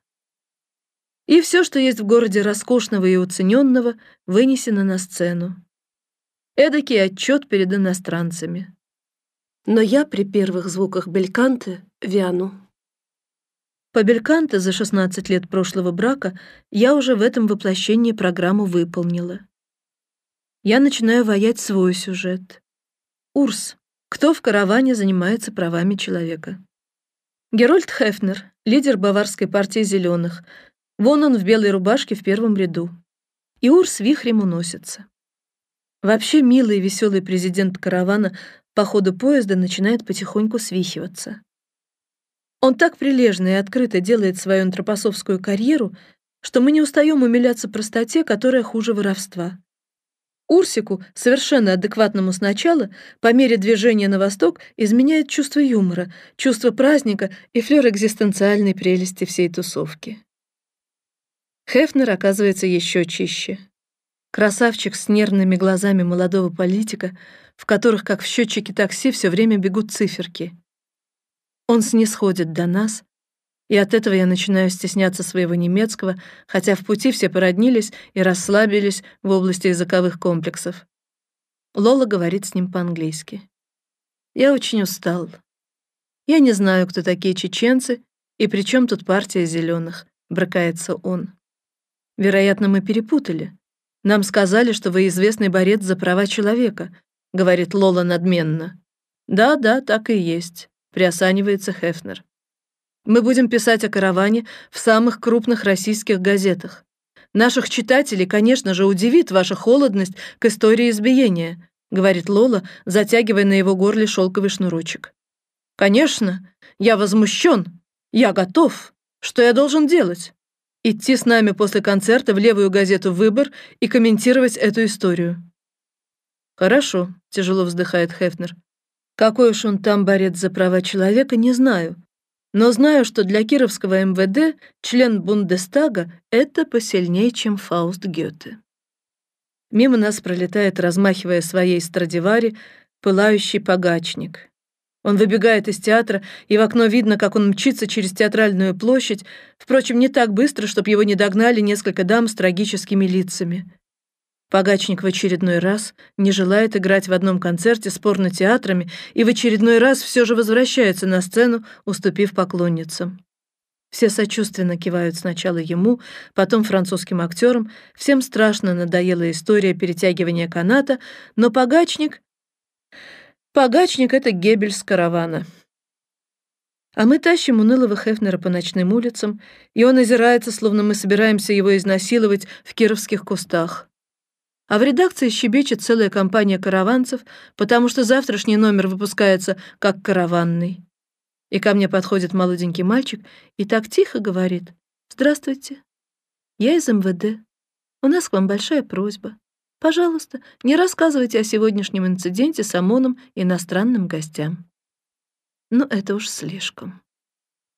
И все, что есть в городе роскошного и уцененного, вынесено на сцену. Эдакий отчет перед иностранцами. Но я при первых звуках бельканты вяну. По бельканте за 16 лет прошлого брака я уже в этом воплощении программу выполнила. Я начинаю воять свой сюжет. Урс. Кто в караване занимается правами человека? Герольд Хефнер, лидер баварской партии «Зеленых». Вон он в белой рубашке в первом ряду. И Ур с вихрем уносится. Вообще милый и веселый президент каравана по ходу поезда начинает потихоньку свихиваться. Он так прилежно и открыто делает свою антропосовскую карьеру, что мы не устаем умиляться простоте, которая хуже воровства. Урсику, совершенно адекватному сначала, по мере движения на восток, изменяет чувство юмора, чувство праздника и флёр экзистенциальной прелести всей тусовки. Хефнер оказывается еще чище. Красавчик с нервными глазами молодого политика, в которых, как в счетчике такси, все время бегут циферки. Он снисходит до нас, и от этого я начинаю стесняться своего немецкого, хотя в пути все породнились и расслабились в области языковых комплексов. Лола говорит с ним по-английски. Я очень устал. Я не знаю, кто такие чеченцы и при чем тут партия зеленых, брыкается он. Вероятно, мы перепутали. Нам сказали, что вы известный борец за права человека, говорит Лола надменно. Да, да, так и есть, приосанивается Хефнер. Мы будем писать о караване в самых крупных российских газетах. Наших читателей, конечно же, удивит ваша холодность к истории избиения, говорит Лола, затягивая на его горле шелковый шнурочек. Конечно, я возмущен. Я готов. Что я должен делать? Идти с нами после концерта в левую газету «Выбор» и комментировать эту историю. Хорошо, тяжело вздыхает Хефнер. Какой уж он там борец за права человека, не знаю но знаю, что для кировского МВД член Бундестага — это посильнее, чем Фауст Гёте. Мимо нас пролетает, размахивая своей Страдивари, пылающий погачник. Он выбегает из театра, и в окно видно, как он мчится через театральную площадь, впрочем, не так быстро, чтобы его не догнали несколько дам с трагическими лицами. Погачник в очередной раз не желает играть в одном концерте с порнотеатрами и в очередной раз все же возвращается на сцену, уступив поклонницам. Все сочувственно кивают сначала ему, потом французским актерам. Всем страшно надоела история перетягивания каната, но погачник... Погачник — это гебель с каравана. А мы тащим унылого Хефнера по ночным улицам, и он озирается, словно мы собираемся его изнасиловать в кировских кустах. А в редакции щебечет целая компания караванцев, потому что завтрашний номер выпускается как караванный. И ко мне подходит молоденький мальчик и так тихо говорит «Здравствуйте, я из МВД. У нас к вам большая просьба. Пожалуйста, не рассказывайте о сегодняшнем инциденте с ОМОНом иностранным гостям». Но это уж слишком.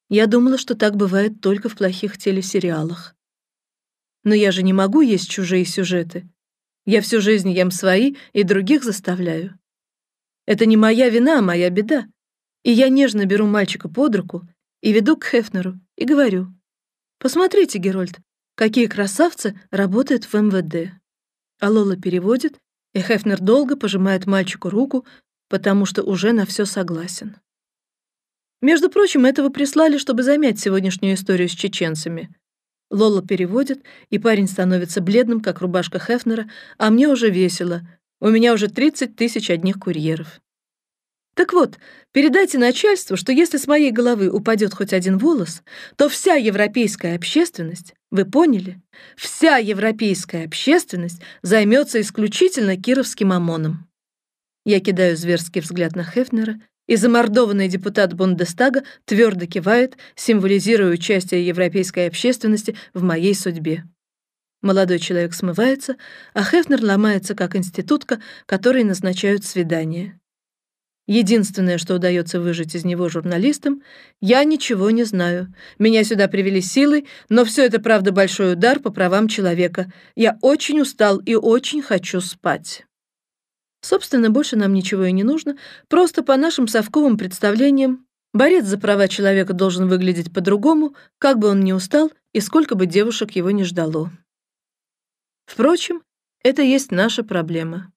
Я думала, что так бывает только в плохих телесериалах. Но я же не могу есть чужие сюжеты. Я всю жизнь ем свои и других заставляю. Это не моя вина, а моя беда. И я нежно беру мальчика под руку и веду к Хефнеру и говорю, «Посмотрите, Герольд, какие красавцы работают в МВД». А Лола переводит, и Хефнер долго пожимает мальчику руку, потому что уже на все согласен. Между прочим, этого прислали, чтобы замять сегодняшнюю историю с чеченцами. Лола переводит, и парень становится бледным, как рубашка Хефнера, а мне уже весело. У меня уже 30 тысяч одних курьеров. Так вот, передайте начальству, что если с моей головы упадет хоть один волос, то вся европейская общественность, вы поняли, вся европейская общественность займется исключительно кировским ОМОНом. Я кидаю зверский взгляд на Хефнера и замордованный депутат Бундестага твердо кивает, символизируя участие европейской общественности в моей судьбе. Молодой человек смывается, а Хефнер ломается как институтка, которой назначают свидание. Единственное, что удается выжить из него журналистам, я ничего не знаю. Меня сюда привели силой, но все это, правда, большой удар по правам человека. Я очень устал и очень хочу спать. Собственно, больше нам ничего и не нужно, просто по нашим совковым представлениям борец за права человека должен выглядеть по-другому, как бы он ни устал и сколько бы девушек его не ждало. Впрочем, это есть наша проблема.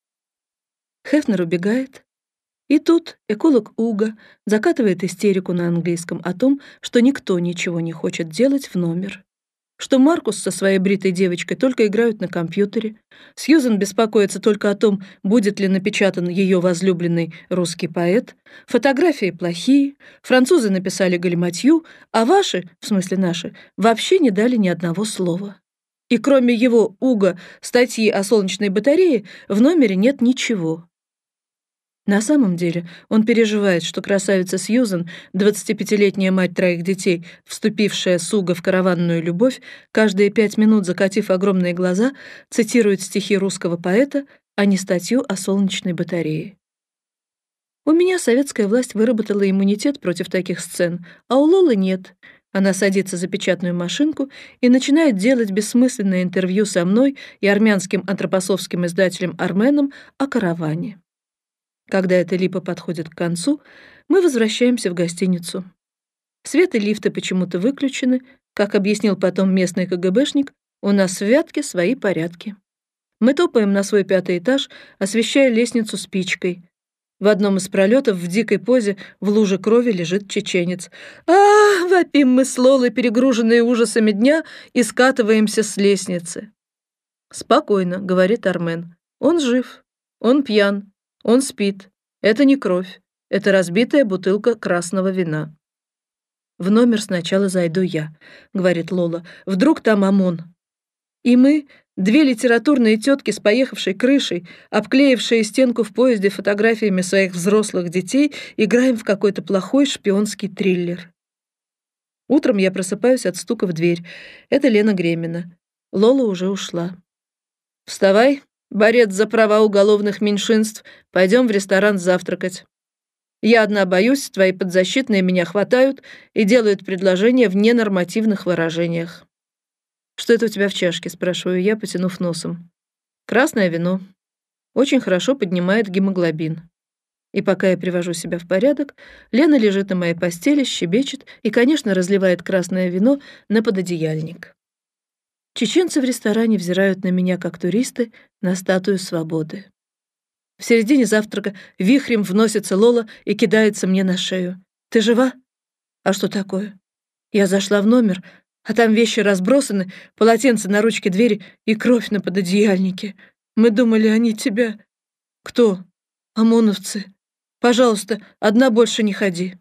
Хефнер убегает, и тут эколог Уга закатывает истерику на английском о том, что никто ничего не хочет делать в номер. что Маркус со своей бритой девочкой только играют на компьютере. Сьюзен беспокоится только о том, будет ли напечатан ее возлюбленный русский поэт. Фотографии плохие, французы написали галиматью, а ваши, в смысле наши, вообще не дали ни одного слова. И кроме его Уга статьи о солнечной батарее в номере нет ничего. На самом деле он переживает, что красавица Сьюзен, 25-летняя мать троих детей, вступившая с Уга в караванную любовь, каждые пять минут закатив огромные глаза, цитирует стихи русского поэта, а не статью о солнечной батарее. У меня советская власть выработала иммунитет против таких сцен, а у Лолы нет. Она садится за печатную машинку и начинает делать бессмысленное интервью со мной и армянским антропосовским издателем Арменом о караване. Когда эта липа подходит к концу, мы возвращаемся в гостиницу. Свет и лифты почему-то выключены. Как объяснил потом местный КГБшник, у нас в Вятке свои порядки. Мы топаем на свой пятый этаж, освещая лестницу спичкой. В одном из пролетов в дикой позе в луже крови лежит чеченец. а, вопим мы с Лолой, перегруженные ужасами дня, и скатываемся с лестницы. «Спокойно», — говорит Армен. «Он жив. Он пьян. Он спит. Это не кровь. Это разбитая бутылка красного вина. В номер сначала зайду я, говорит Лола. Вдруг там ОМОН. И мы, две литературные тетки с поехавшей крышей, обклеившие стенку в поезде фотографиями своих взрослых детей, играем в какой-то плохой шпионский триллер. Утром я просыпаюсь от стука в дверь. Это Лена Гремина. Лола уже ушла. «Вставай, Борец за права уголовных меньшинств, пойдем в ресторан завтракать. Я одна боюсь, твои подзащитные меня хватают и делают предложения в ненормативных выражениях. Что это у тебя в чашке, спрашиваю я, потянув носом. Красное вино. Очень хорошо поднимает гемоглобин. И пока я привожу себя в порядок, Лена лежит на моей постели, щебечет и, конечно, разливает красное вино на пододеяльник. Чеченцы в ресторане взирают на меня, как туристы, на статую свободы. В середине завтрака вихрем вносится Лола и кидается мне на шею. «Ты жива?» «А что такое?» Я зашла в номер, а там вещи разбросаны, полотенце на ручке двери и кровь на пододеяльнике. Мы думали, они тебя... Кто? ОМОНовцы. Пожалуйста, одна больше не ходи.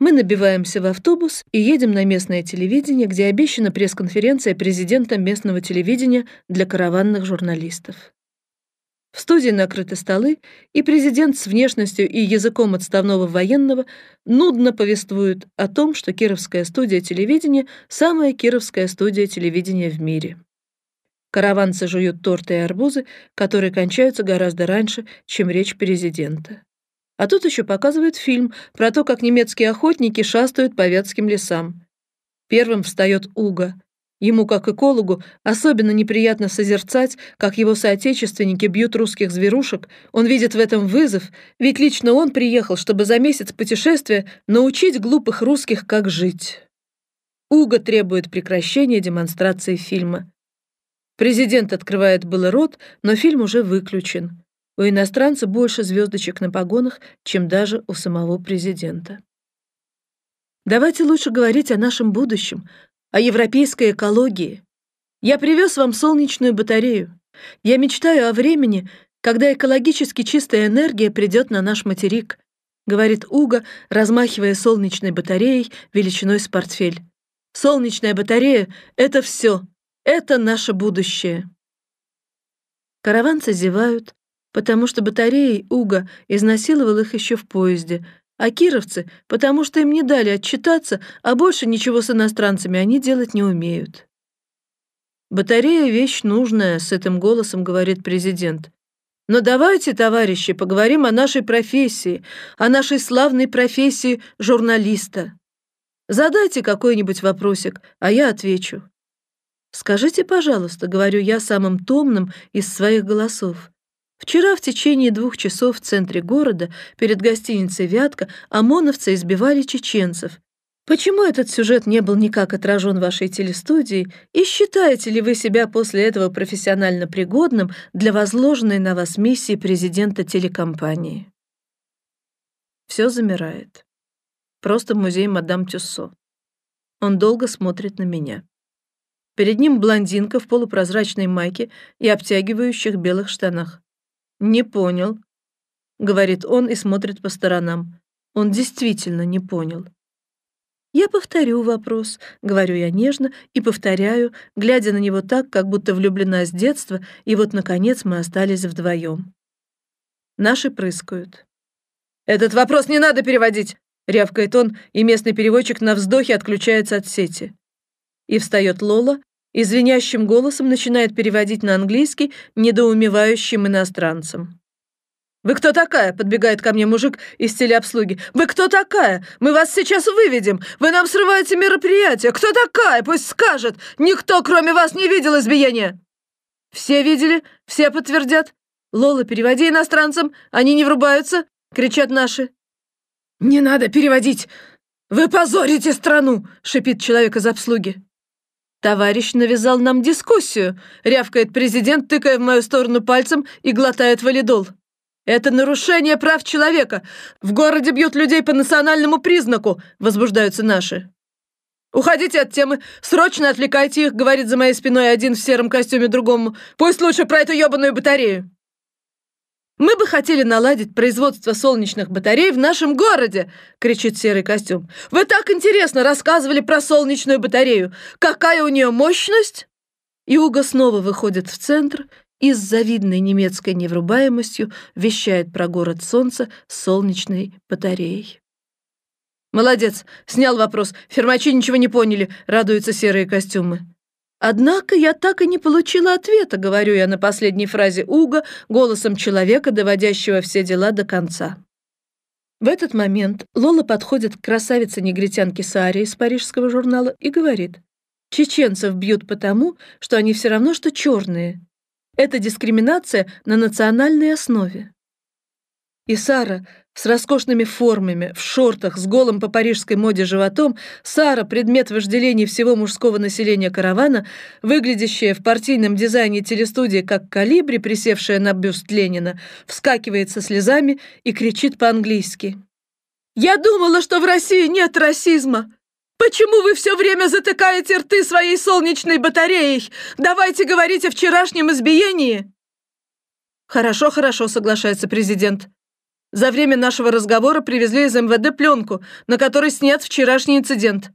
Мы набиваемся в автобус и едем на местное телевидение, где обещана пресс-конференция президента местного телевидения для караванных журналистов. В студии накрыты столы, и президент с внешностью и языком отставного военного нудно повествует о том, что Кировская студия телевидения — самая Кировская студия телевидения в мире. Караванцы жуют торты и арбузы, которые кончаются гораздо раньше, чем речь президента. А тут еще показывают фильм про то, как немецкие охотники шастают по вятским лесам. Первым встает Уга. Ему, как экологу, особенно неприятно созерцать, как его соотечественники бьют русских зверушек. Он видит в этом вызов, ведь лично он приехал, чтобы за месяц путешествия научить глупых русских, как жить. Уга требует прекращения демонстрации фильма. Президент открывает было рот, но фильм уже выключен. У иностранца больше звездочек на погонах, чем даже у самого президента. Давайте лучше говорить о нашем будущем, о европейской экологии. Я привез вам солнечную батарею. Я мечтаю о времени, когда экологически чистая энергия придет на наш материк, говорит Уга, размахивая солнечной батареей величиной с портфель. Солнечная батарея — это все, это наше будущее. Караванцы зевают, потому что батареей Уга изнасиловал их еще в поезде, а кировцы, потому что им не дали отчитаться, а больше ничего с иностранцами они делать не умеют. «Батарея — вещь нужная», — с этим голосом говорит президент. «Но давайте, товарищи, поговорим о нашей профессии, о нашей славной профессии журналиста. Задайте какой-нибудь вопросик, а я отвечу». «Скажите, пожалуйста», — говорю я самым томным из своих голосов, Вчера в течение двух часов в центре города, перед гостиницей «Вятка», ОМОНовцы избивали чеченцев. Почему этот сюжет не был никак отражен в вашей телестудии, и считаете ли вы себя после этого профессионально пригодным для возложенной на вас миссии президента телекомпании? Все замирает. Просто музей мадам Тюссо. Он долго смотрит на меня. Перед ним блондинка в полупрозрачной майке и обтягивающих белых штанах. «Не понял», — говорит он и смотрит по сторонам. Он действительно не понял. «Я повторю вопрос», — говорю я нежно и повторяю, глядя на него так, как будто влюблена с детства, и вот, наконец, мы остались вдвоем. Наши прыскают. «Этот вопрос не надо переводить!» — рявкает он, и местный переводчик на вздохе отключается от сети. И встает Лола, и звенящим голосом начинает переводить на английский недоумевающим иностранцам. «Вы кто такая?» — подбегает ко мне мужик из телеобслуги. «Вы кто такая? Мы вас сейчас выведем! Вы нам срываете мероприятие! Кто такая? Пусть скажет! Никто, кроме вас, не видел избиения!» «Все видели? Все подтвердят? Лола, переводи иностранцам! Они не врубаются!» — кричат наши. «Не надо переводить! Вы позорите страну!» — шипит человек из обслуги. «Товарищ навязал нам дискуссию», — рявкает президент, тыкая в мою сторону пальцем и глотает валидол. «Это нарушение прав человека! В городе бьют людей по национальному признаку!» — возбуждаются наши. «Уходите от темы! Срочно отвлекайте их!» — говорит за моей спиной один в сером костюме другому. «Пусть лучше про эту ебаную батарею!» «Мы бы хотели наладить производство солнечных батарей в нашем городе!» — кричит серый костюм. «Вы так интересно рассказывали про солнечную батарею! Какая у нее мощность?» И Уга снова выходит в центр и с завидной немецкой неврубаемостью вещает про город солнца солнечной батареей. «Молодец! Снял вопрос. Фермачи ничего не поняли», — радуются серые костюмы. Однако я так и не получила ответа, говорю я на последней фразе Уга голосом человека, доводящего все дела до конца. В этот момент Лола подходит к красавице-негритянке Саре из парижского журнала и говорит, «Чеченцев бьют потому, что они все равно, что черные. Это дискриминация на национальной основе». И Сара с роскошными формами, в шортах, с голым по парижской моде животом, Сара, предмет вожделения всего мужского населения каравана, выглядящая в партийном дизайне телестудии как калибри, присевшая на бюст Ленина, вскакивает со слезами и кричит по-английски. «Я думала, что в России нет расизма!» «Почему вы все время затыкаете рты своей солнечной батареей? Давайте говорить о вчерашнем избиении!» «Хорошо, хорошо», — соглашается президент. За время нашего разговора привезли из МВД пленку, на которой снят вчерашний инцидент.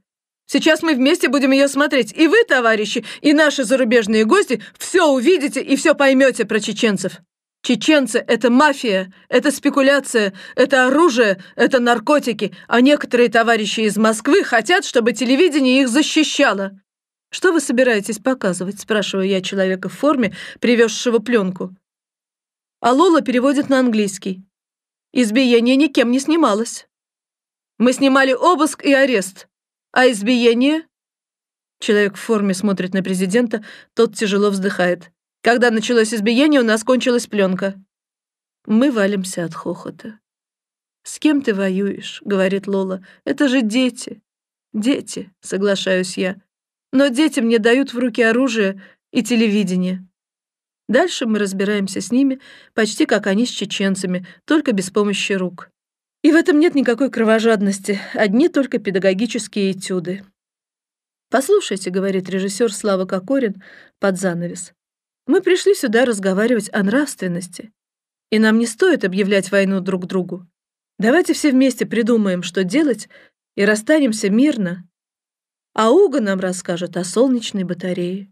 Сейчас мы вместе будем ее смотреть. И вы, товарищи, и наши зарубежные гости все увидите и все поймете про чеченцев. Чеченцы — это мафия, это спекуляция, это оружие, это наркотики, а некоторые товарищи из Москвы хотят, чтобы телевидение их защищало. «Что вы собираетесь показывать?» — спрашиваю я человека в форме, привезшего пленку. А Лола переводит на английский. Избиение никем не снималось. Мы снимали обыск и арест. А избиение? Человек в форме смотрит на президента, тот тяжело вздыхает. Когда началось избиение, у нас кончилась пленка. Мы валимся от хохота. «С кем ты воюешь?» — говорит Лола. «Это же дети». «Дети», — соглашаюсь я. «Но дети мне дают в руки оружие и телевидение». Дальше мы разбираемся с ними, почти как они с чеченцами, только без помощи рук. И в этом нет никакой кровожадности, одни только педагогические этюды. «Послушайте», — говорит режиссер Слава Кокорин под занавес, «мы пришли сюда разговаривать о нравственности, и нам не стоит объявлять войну друг другу. Давайте все вместе придумаем, что делать, и расстанемся мирно. А Уга нам расскажет о солнечной батарее»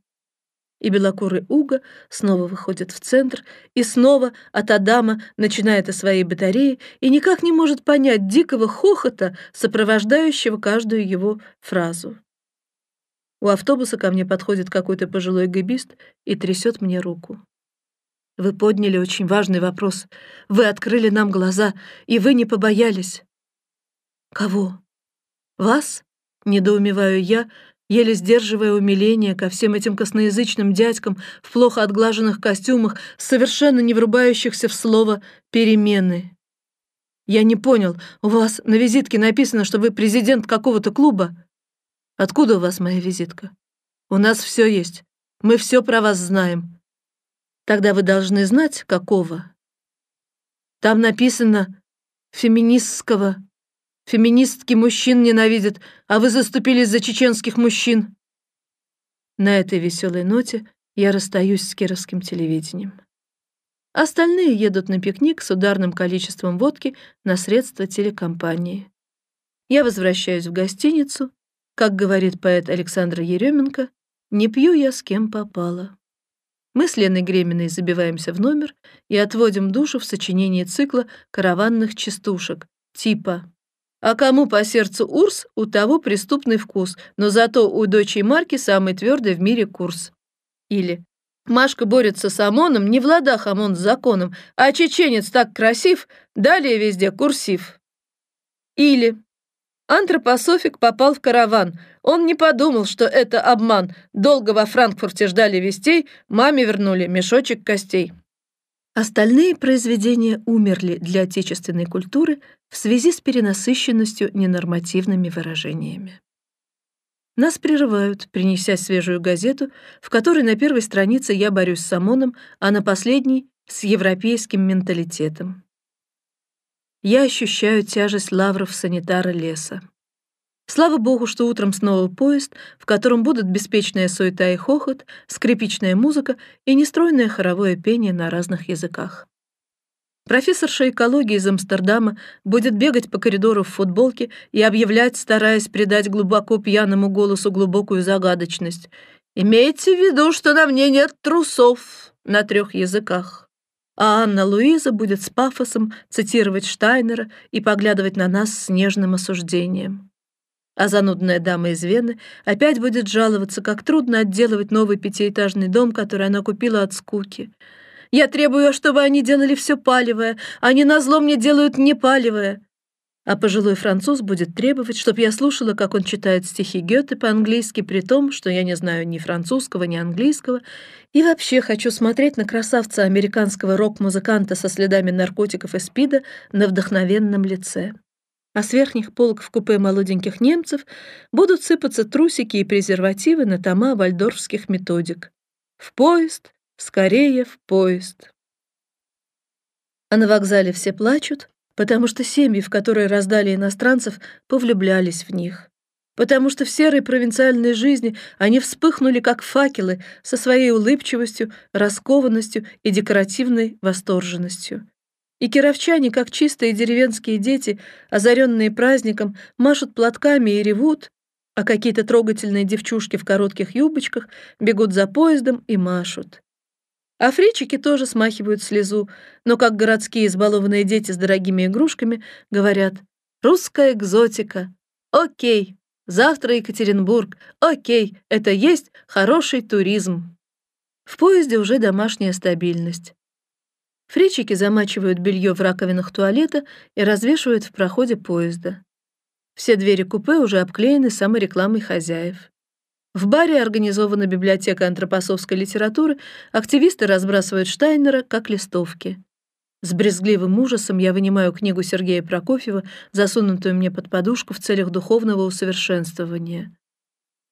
и белокурый Уга снова выходит в центр и снова от Адама начинает о своей батарее и никак не может понять дикого хохота, сопровождающего каждую его фразу. У автобуса ко мне подходит какой-то пожилой гибист и трясет мне руку. Вы подняли очень важный вопрос. Вы открыли нам глаза, и вы не побоялись. Кого? Вас? Недоумеваю я, еле сдерживая умиление ко всем этим косноязычным дядькам в плохо отглаженных костюмах, совершенно не врубающихся в слово «перемены». «Я не понял, у вас на визитке написано, что вы президент какого-то клуба. Откуда у вас моя визитка? У нас все есть, мы все про вас знаем. Тогда вы должны знать, какого. Там написано «феминистского Феминистки мужчин ненавидят, а вы заступились за чеченских мужчин. На этой веселой ноте я расстаюсь с кировским телевидением. Остальные едут на пикник с ударным количеством водки на средства телекомпании. Я возвращаюсь в гостиницу. Как говорит поэт Александр Еременко, «Не пью я с кем попало». Мы с Леной Греминой забиваемся в номер и отводим душу в сочинении цикла караванных частушек, типа «А кому по сердцу Урс, у того преступный вкус, но зато у дочей Марки самый твердый в мире курс». Или Машка борется с ОМОНом, не в ладах ОМОН с законом, а чеченец так красив, далее везде курсив. Или антропософик попал в караван. Он не подумал, что это обман. Долго во Франкфурте ждали вестей, маме вернули мешочек костей. Остальные произведения умерли для отечественной культуры в связи с перенасыщенностью ненормативными выражениями. Нас прерывают, принеся свежую газету, в которой на первой странице я борюсь с ОМОНом, а на последней — с европейским менталитетом. Я ощущаю тяжесть лавров санитара леса. Слава богу, что утром снова поезд, в котором будут беспечная суета и хохот, скрипичная музыка и нестройное хоровое пение на разных языках. Профессорша экологии из Амстердама будет бегать по коридору в футболке и объявлять, стараясь придать глубоко пьяному голосу глубокую загадочность. «Имейте в виду, что на мне нет трусов» на трех языках. А Анна Луиза будет с пафосом цитировать Штайнера и поглядывать на нас с нежным осуждением. А занудная дама из Вены опять будет жаловаться, как трудно отделывать новый пятиэтажный дом, который она купила от скуки — я требую, чтобы они делали все палевое, они назло мне делают не палевое. А пожилой француз будет требовать, чтобы я слушала, как он читает стихи Гёте по-английски, при том, что я не знаю ни французского, ни английского, и вообще хочу смотреть на красавца американского рок-музыканта со следами наркотиков и спида на вдохновенном лице. А с верхних полок в купе молоденьких немцев будут сыпаться трусики и презервативы на тома вальдорфских методик. В поезд, Скорее в поезд. А на вокзале все плачут, потому что семьи, в которые раздали иностранцев, повлюблялись в них. Потому что в серой провинциальной жизни они вспыхнули, как факелы, со своей улыбчивостью, раскованностью и декоративной восторженностью. И кировчане, как чистые деревенские дети, озаренные праздником, машут платками и ревут, а какие-то трогательные девчушки в коротких юбочках бегут за поездом и машут. А фричики тоже смахивают слезу, но как городские избалованные дети с дорогими игрушками говорят «Русская экзотика! Окей, завтра Екатеринбург! Окей, это есть хороший туризм!» В поезде уже домашняя стабильность. Фричики замачивают белье в раковинах туалета и развешивают в проходе поезда. Все двери купе уже обклеены саморекламой хозяев. В баре организована библиотека антропосовской литературы, активисты разбрасывают Штайнера как листовки. С брезгливым ужасом я вынимаю книгу Сергея Прокофьева, засунутую мне под подушку в целях духовного усовершенствования.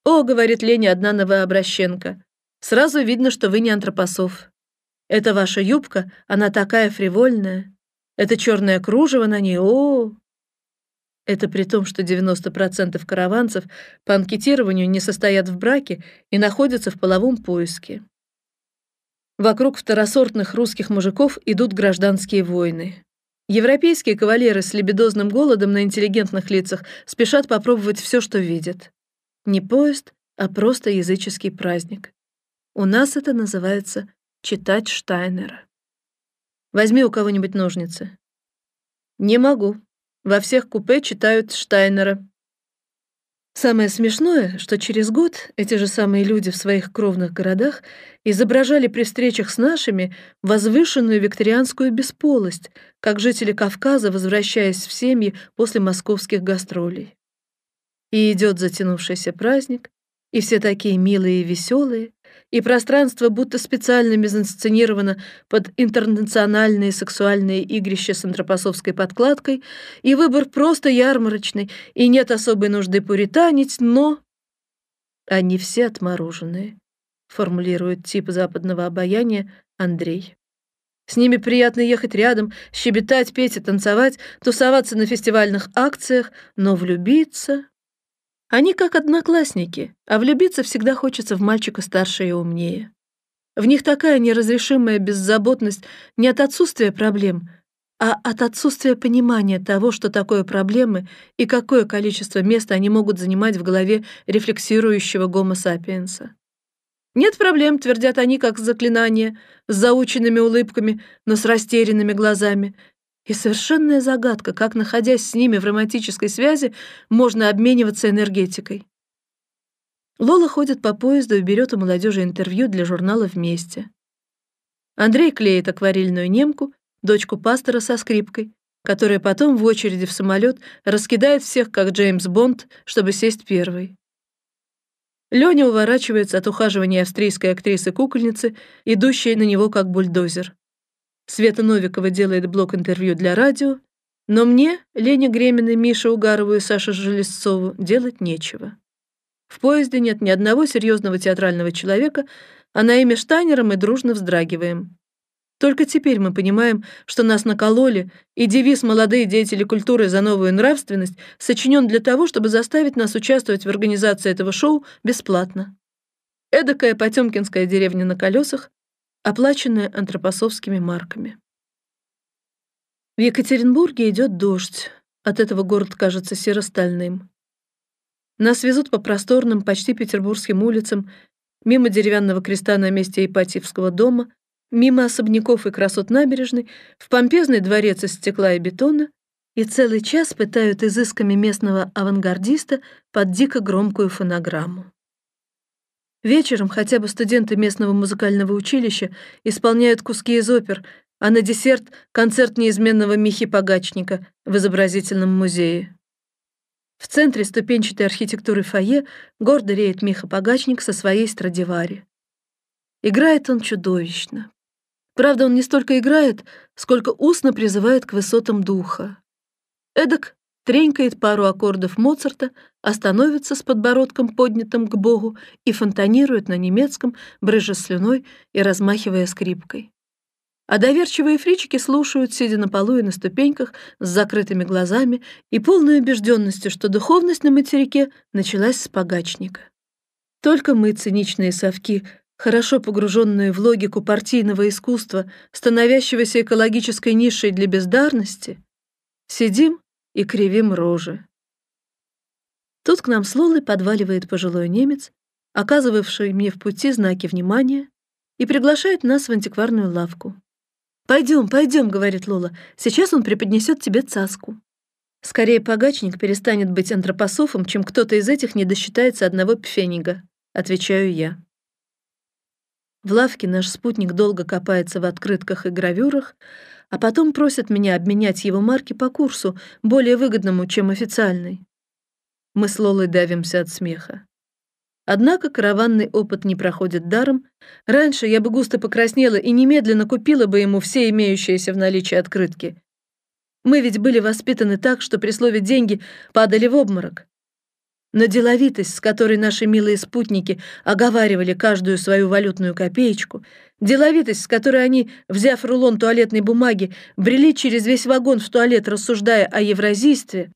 «О», — говорит Лене одна новообращенка, — «сразу видно, что вы не антропосов. Это ваша юбка, она такая фривольная. Это черное кружево на ней, о, -о, это при том, что 90% караванцев по анкетированию не состоят в браке и находятся в половом поиске. Вокруг второсортных русских мужиков идут гражданские войны. Европейские кавалеры с лебедозным голодом на интеллигентных лицах спешат попробовать все, что видят. Не поезд, а просто языческий праздник. У нас это называется читать Штайнера. Возьми у кого-нибудь ножницы. Не могу, во всех купе читают Штайнера. Самое смешное, что через год эти же самые люди в своих кровных городах изображали при встречах с нашими возвышенную викторианскую бесполость, как жители Кавказа, возвращаясь в семьи после московских гастролей. И идет затянувшийся праздник, и все такие милые и веселые, и пространство будто специально мизансценировано под интернациональные сексуальные игрища с антропосовской подкладкой, и выбор просто ярмарочный, и нет особой нужды пуританить, но... Они все отмороженные, формулирует тип западного обаяния Андрей. С ними приятно ехать рядом, щебетать, петь и танцевать, тусоваться на фестивальных акциях, но влюбиться Они как одноклассники, а влюбиться всегда хочется в мальчика старше и умнее. В них такая неразрешимая беззаботность не от отсутствия проблем, а от отсутствия понимания того, что такое проблемы и какое количество места они могут занимать в голове рефлексирующего гомо-сапиенса. «Нет проблем», — твердят они, как заклинание, с заученными улыбками, но с растерянными глазами — и совершенная загадка, как, находясь с ними в романтической связи, можно обмениваться энергетикой. Лола ходит по поезду и берет у молодежи интервью для журнала «Вместе». Андрей клеит акварельную немку, дочку пастора со скрипкой, которая потом в очереди в самолет раскидает всех, как Джеймс Бонд, чтобы сесть первой. Лёня уворачивается от ухаживания австрийской актрисы-кукольницы, идущей на него как бульдозер. Света Новикова делает блок-интервью для радио, но мне, Лене Греминой, Мише Угарову и Саше Железцову делать нечего. В поезде нет ни одного серьезного театрального человека, а на имя Штайнера мы дружно вздрагиваем. Только теперь мы понимаем, что нас накололи, и девиз «Молодые деятели культуры за новую нравственность» сочинен для того, чтобы заставить нас участвовать в организации этого шоу бесплатно. Эдакая потемкинская деревня на колесах, оплаченная антропосовскими марками. В Екатеринбурге идет дождь, от этого город кажется серо-стальным. Нас везут по просторным, почти петербургским улицам, мимо деревянного креста на месте Ипатьевского дома, мимо особняков и красот набережной, в помпезный дворец из стекла и бетона, и целый час пытают изысками местного авангардиста под дико громкую фонограмму. Вечером хотя бы студенты местного музыкального училища исполняют куски из опер, а на десерт — концерт неизменного Михи Погачника в изобразительном музее. В центре ступенчатой архитектуры фойе гордо реет Миха Погачник со своей Страдивари. Играет он чудовищно. Правда, он не столько играет, сколько устно призывает к высотам духа. Эдак тренькает пару аккордов Моцарта, остановится с подбородком поднятым к Богу и фонтанирует на немецком, брыжа слюной и размахивая скрипкой. А доверчивые фричики слушают, сидя на полу и на ступеньках, с закрытыми глазами и полной убежденностью, что духовность на материке началась с погачника. Только мы, циничные совки, хорошо погруженные в логику партийного искусства, становящегося экологической нишей для бездарности, сидим и кривим рожи. Тут к нам с Лолой подваливает пожилой немец, оказывавший мне в пути знаки внимания, и приглашает нас в антикварную лавку. «Пойдем, пойдем», — говорит Лола, — «сейчас он преподнесет тебе цаску». Скорее погачник перестанет быть антропософом, чем кто-то из этих не досчитается одного пфенига, отвечаю я. В лавке наш спутник долго копается в открытках и гравюрах, а потом просит меня обменять его марки по курсу, более выгодному, чем официальный. Мы с Лолой давимся от смеха. Однако караванный опыт не проходит даром. Раньше я бы густо покраснела и немедленно купила бы ему все имеющиеся в наличии открытки. Мы ведь были воспитаны так, что при слове «деньги» падали в обморок. Но деловитость, с которой наши милые спутники оговаривали каждую свою валютную копеечку, деловитость, с которой они, взяв рулон туалетной бумаги, брели через весь вагон в туалет, рассуждая о евразийстве,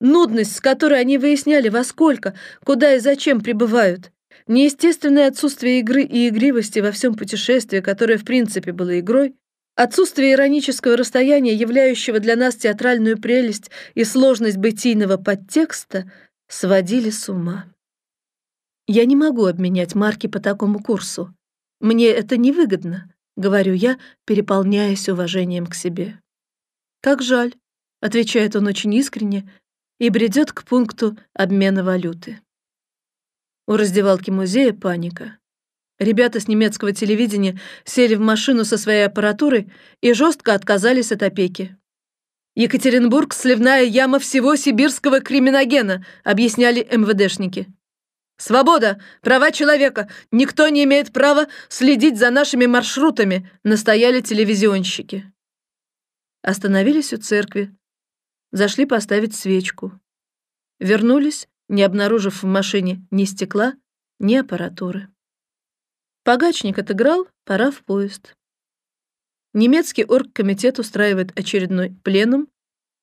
нудность, с которой они выясняли, во сколько, куда и зачем прибывают, неестественное отсутствие игры и игривости во всем путешествии, которое в принципе было игрой, Отсутствие иронического расстояния, являющего для нас театральную прелесть и сложность бытийного подтекста, сводили с ума. «Я не могу обменять марки по такому курсу. Мне это невыгодно», — говорю я, переполняясь уважением к себе. «Как жаль», — отвечает он очень искренне и бредет к пункту обмена валюты. У раздевалки музея паника. Ребята с немецкого телевидения сели в машину со своей аппаратурой и жестко отказались от опеки. Екатеринбург — сливная яма всего сибирского криминогена, объясняли МВДшники. Свобода, права человека, никто не имеет права следить за нашими маршрутами, настояли телевизионщики. Остановились у церкви, зашли поставить свечку. Вернулись, не обнаружив в машине ни стекла, ни аппаратуры. Погачник отыграл, пора в поезд. Немецкий оргкомитет устраивает очередной пленум,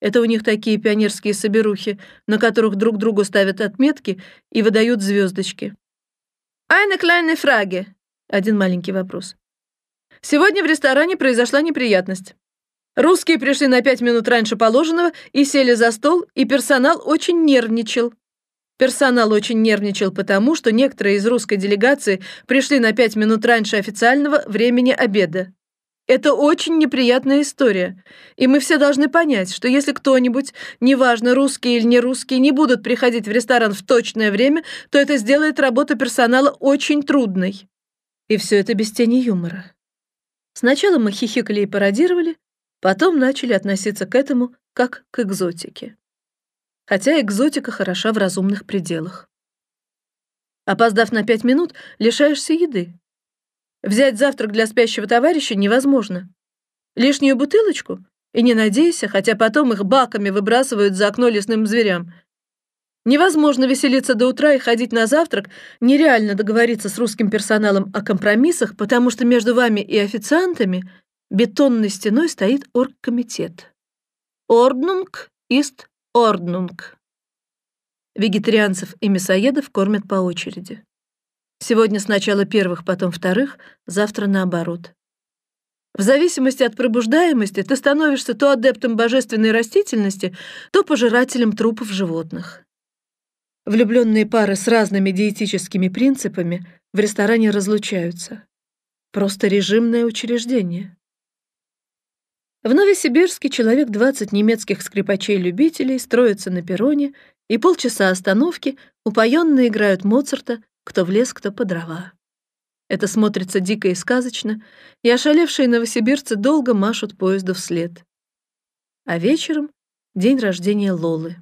Это у них такие пионерские соберухи, на которых друг другу ставят отметки и выдают звездочки. «Айна kleine Frage», — один маленький вопрос. Сегодня в ресторане произошла неприятность. Русские пришли на пять минут раньше положенного и сели за стол, и персонал очень нервничал. Персонал очень нервничал потому, что некоторые из русской делегации пришли на пять минут раньше официального времени обеда. Это очень неприятная история, и мы все должны понять, что если кто-нибудь, неважно, русский или не русский, не будут приходить в ресторан в точное время, то это сделает работу персонала очень трудной. И все это без тени юмора. Сначала мы хихикали и пародировали, потом начали относиться к этому как к экзотике хотя экзотика хороша в разумных пределах. Опоздав на пять минут, лишаешься еды. Взять завтрак для спящего товарища невозможно. Лишнюю бутылочку? И не надейся, хотя потом их баками выбрасывают за окно лесным зверям. Невозможно веселиться до утра и ходить на завтрак, нереально договориться с русским персоналом о компромиссах, потому что между вами и официантами бетонной стеной стоит оргкомитет. Орднунг ist Орднунг. Вегетарианцев и мясоедов кормят по очереди. Сегодня сначала первых, потом вторых, завтра наоборот. В зависимости от пробуждаемости ты становишься то адептом божественной растительности, то пожирателем трупов животных. Влюбленные пары с разными диетическими принципами в ресторане разлучаются. Просто режимное учреждение. В Новосибирске человек 20 немецких скрипачей-любителей строятся на перроне, и полчаса остановки упоенно играют Моцарта, кто в лес, кто по дрова. Это смотрится дико и сказочно, и ошалевшие новосибирцы долго машут поезду вслед. А вечером — день рождения Лолы.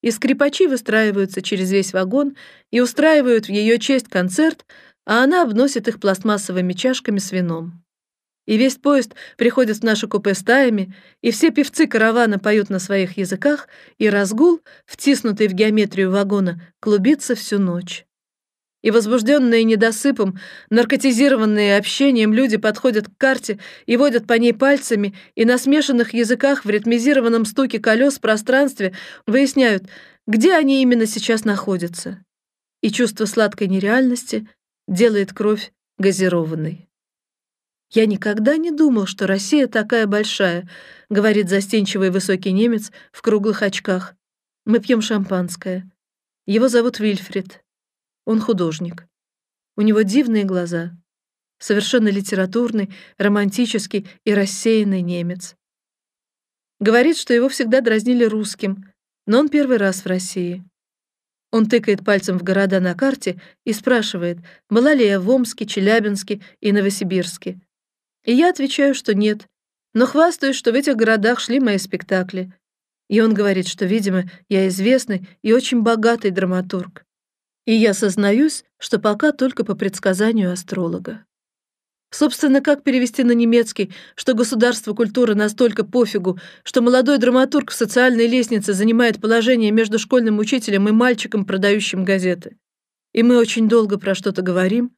И скрипачи выстраиваются через весь вагон и устраивают в ее честь концерт, а она обносит их пластмассовыми чашками с вином и весь поезд приходит в наши купе стаями, и все певцы каравана поют на своих языках, и разгул, втиснутый в геометрию вагона, клубится всю ночь. И возбужденные недосыпом, наркотизированные общением люди подходят к карте и водят по ней пальцами, и на смешанных языках в ритмизированном стуке колес в пространстве выясняют, где они именно сейчас находятся. И чувство сладкой нереальности делает кровь газированной. «Я никогда не думал, что Россия такая большая», — говорит застенчивый высокий немец в круглых очках. «Мы пьем шампанское. Его зовут Вильфрид. Он художник. У него дивные глаза. Совершенно литературный, романтический и рассеянный немец. Говорит, что его всегда дразнили русским, но он первый раз в России. Он тыкает пальцем в города на карте и спрашивает, была ли я в Омске, Челябинске и Новосибирске. И я отвечаю, что нет, но хвастаюсь, что в этих городах шли мои спектакли. И он говорит, что, видимо, я известный и очень богатый драматург. И я сознаюсь, что пока только по предсказанию астролога. Собственно, как перевести на немецкий, что государство культуры настолько пофигу, что молодой драматург в социальной лестнице занимает положение между школьным учителем и мальчиком, продающим газеты. И мы очень долго про что-то говорим,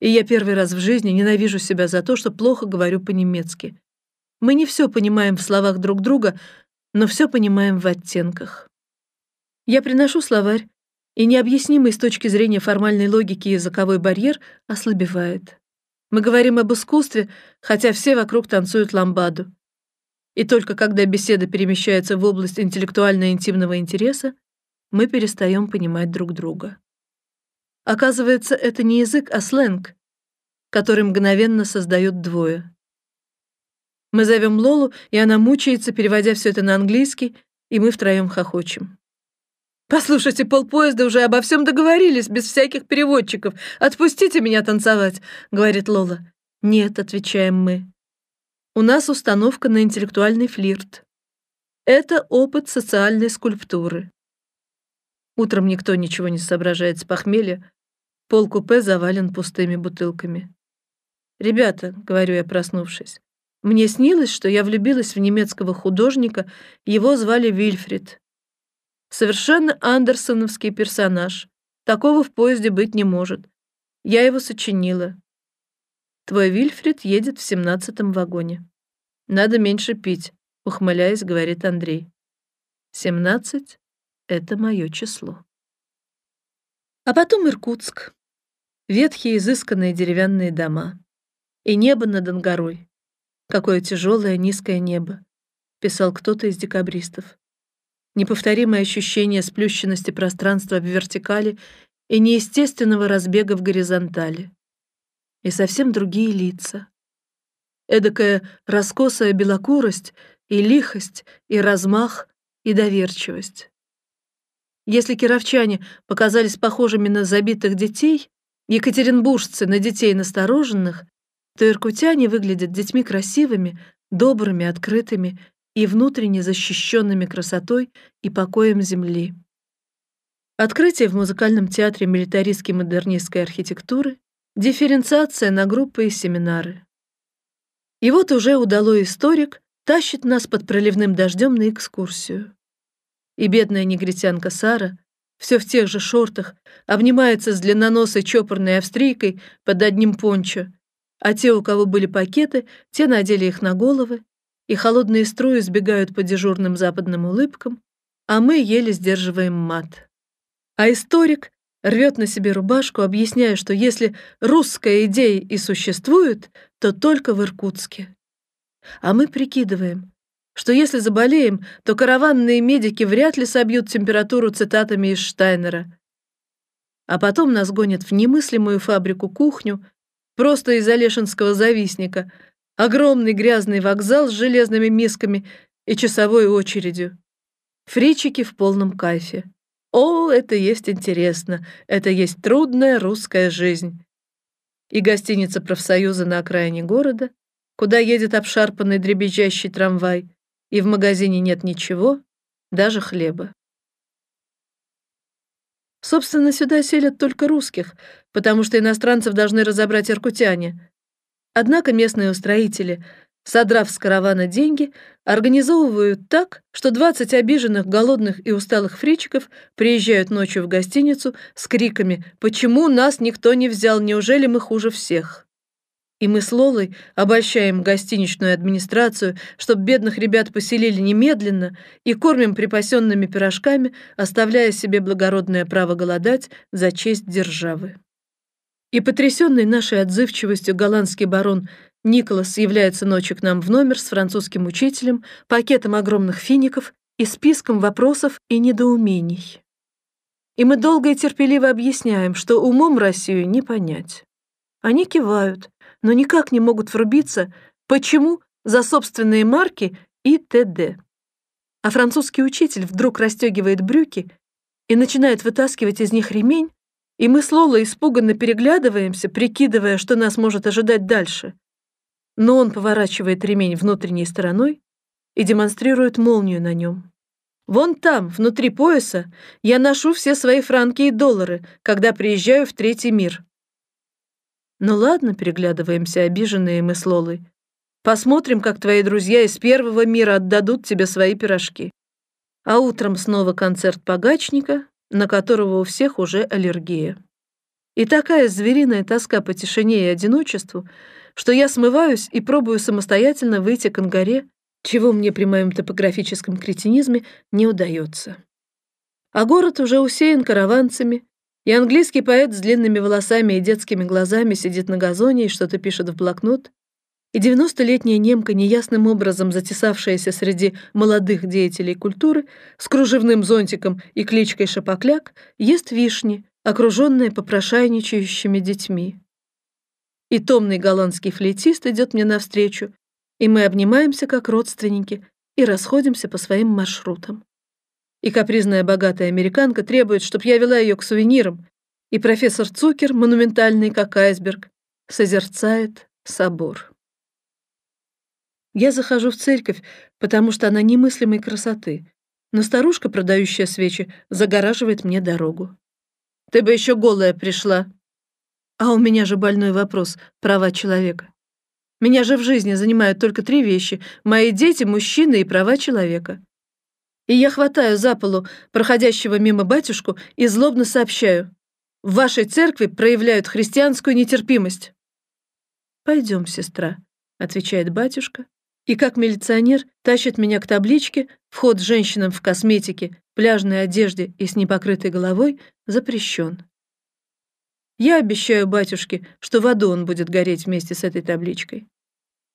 и я первый раз в жизни ненавижу себя за то, что плохо говорю по-немецки. Мы не все понимаем в словах друг друга, но все понимаем в оттенках. Я приношу словарь, и необъяснимый с точки зрения формальной логики языковой барьер ослабевает. Мы говорим об искусстве, хотя все вокруг танцуют ламбаду. И только когда беседа перемещается в область интеллектуально-интимного интереса, мы перестаем понимать друг друга. Оказывается, это не язык, а сленг, который мгновенно создают двое. Мы зовем Лолу, и она мучается, переводя все это на английский, и мы втроем хохочем. «Послушайте, полпоезда уже обо всем договорились, без всяких переводчиков. Отпустите меня танцевать», — говорит Лола. «Нет», — отвечаем мы. «У нас установка на интеллектуальный флирт. Это опыт социальной скульптуры». Утром никто ничего не соображает с похмелья, Пол купе завален пустыми бутылками. «Ребята», — говорю я, проснувшись, — «мне снилось, что я влюбилась в немецкого художника, его звали Вильфрид. Совершенно андерсоновский персонаж. Такого в поезде быть не может. Я его сочинила. Твой Вильфрид едет в семнадцатом вагоне. Надо меньше пить, ухмыляясь, говорит Андрей. Семнадцать — это мое число. А потом Иркутск. Ветхие изысканные деревянные дома. И небо над Ангарой. Какое тяжелое низкое небо, писал кто-то из декабристов. Неповторимое ощущение сплющенности пространства в вертикали и неестественного разбега в горизонтали. И совсем другие лица. Эдакая раскосая белокурость и лихость, и размах, и доверчивость. Если кировчане показались похожими на забитых детей, екатеринбуржцы на детей настороженных, то иркутяне выглядят детьми красивыми, добрыми, открытыми и внутренне защищенными красотой и покоем земли. Открытие в музыкальном театре милитаристской модернистской архитектуры, дифференциация на группы и семинары. И вот уже удалой историк тащит нас под проливным дождем на экскурсию. И бедная негритянка Сара, все в тех же шортах, обнимается с длинноносой чопорной австрийкой под одним пончо, а те, у кого были пакеты, те надели их на головы, и холодные струи сбегают по дежурным западным улыбкам, а мы еле сдерживаем мат. А историк рвет на себе рубашку, объясняя, что если русская идея и существует, то только в Иркутске. А мы прикидываем, что если заболеем, то караванные медики вряд ли собьют температуру цитатами из Штайнера. А потом нас гонят в немыслимую фабрику-кухню, просто из Олешинского завистника, огромный грязный вокзал с железными мисками и часовой очередью. Фричики в полном кайфе. О, это есть интересно, это есть трудная русская жизнь. И гостиница профсоюза на окраине города, куда едет обшарпанный дребезжащий трамвай, и в магазине нет ничего, даже хлеба. Собственно, сюда селят только русских, потому что иностранцев должны разобрать иркутяне. Однако местные устроители, содрав с каравана деньги, организовывают так, что 20 обиженных, голодных и усталых фричиков приезжают ночью в гостиницу с криками «Почему нас никто не взял? Неужели мы хуже всех?» И мы с Лолой обольщаем гостиничную администрацию, чтобы бедных ребят поселили немедленно, и кормим припасенными пирожками, оставляя себе благородное право голодать за честь державы. И потрясенный нашей отзывчивостью голландский барон Николас является ночью к нам в номер с французским учителем, пакетом огромных фиников и списком вопросов и недоумений. И мы долго и терпеливо объясняем, что умом Россию не понять. Они кивают, но никак не могут врубиться, почему за собственные марки и т.д. А французский учитель вдруг расстегивает брюки и начинает вытаскивать из них ремень, и мы с Лолой испуганно переглядываемся, прикидывая, что нас может ожидать дальше. Но он поворачивает ремень внутренней стороной и демонстрирует молнию на нем. Вон там, внутри пояса, я ношу все свои франки и доллары, когда приезжаю в третий мир. Ну ладно, переглядываемся, обиженные мы с Лолой. Посмотрим, как твои друзья из первого мира отдадут тебе свои пирожки. А утром снова концерт погачника, на которого у всех уже аллергия. И такая звериная тоска по тишине и одиночеству, что я смываюсь и пробую самостоятельно выйти к ангаре, чего мне при моем топографическом кретинизме не удается. А город уже усеян караванцами, и английский поэт с длинными волосами и детскими глазами сидит на газоне и что-то пишет в блокнот, и девяностолетняя немка, неясным образом затесавшаяся среди молодых деятелей культуры, с кружевным зонтиком и кличкой Шапокляк, ест вишни, окруженная попрошайничающими детьми. И томный голландский флейтист идет мне навстречу, и мы обнимаемся как родственники и расходимся по своим маршрутам. И капризная богатая американка требует, чтобы я вела ее к сувенирам, и профессор Цукер, монументальный как айсберг, созерцает собор. Я захожу в церковь, потому что она немыслимой красоты, но старушка, продающая свечи, загораживает мне дорогу. «Ты бы еще голая пришла!» А у меня же больной вопрос права человека. Меня же в жизни занимают только три вещи — мои дети, мужчины и права человека и я хватаю за полу проходящего мимо батюшку и злобно сообщаю. В вашей церкви проявляют христианскую нетерпимость. «Пойдем, сестра», — отвечает батюшка, И как милиционер тащит меня к табличке «Вход женщинам в косметике, пляжной одежде и с непокрытой головой запрещен». Я обещаю батюшке, что в аду он будет гореть вместе с этой табличкой.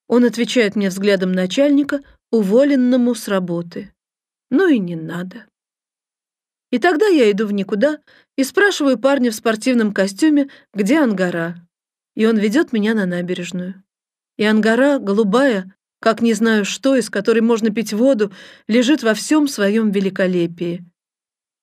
Он отвечает мне взглядом начальника, уволенному с работы. Ну и не надо. И тогда я иду в никуда и спрашиваю парня в спортивном костюме, где Ангара. И он ведет меня на набережную. И Ангара, голубая, как не знаю что, из которой можно пить воду, лежит во всем своем великолепии.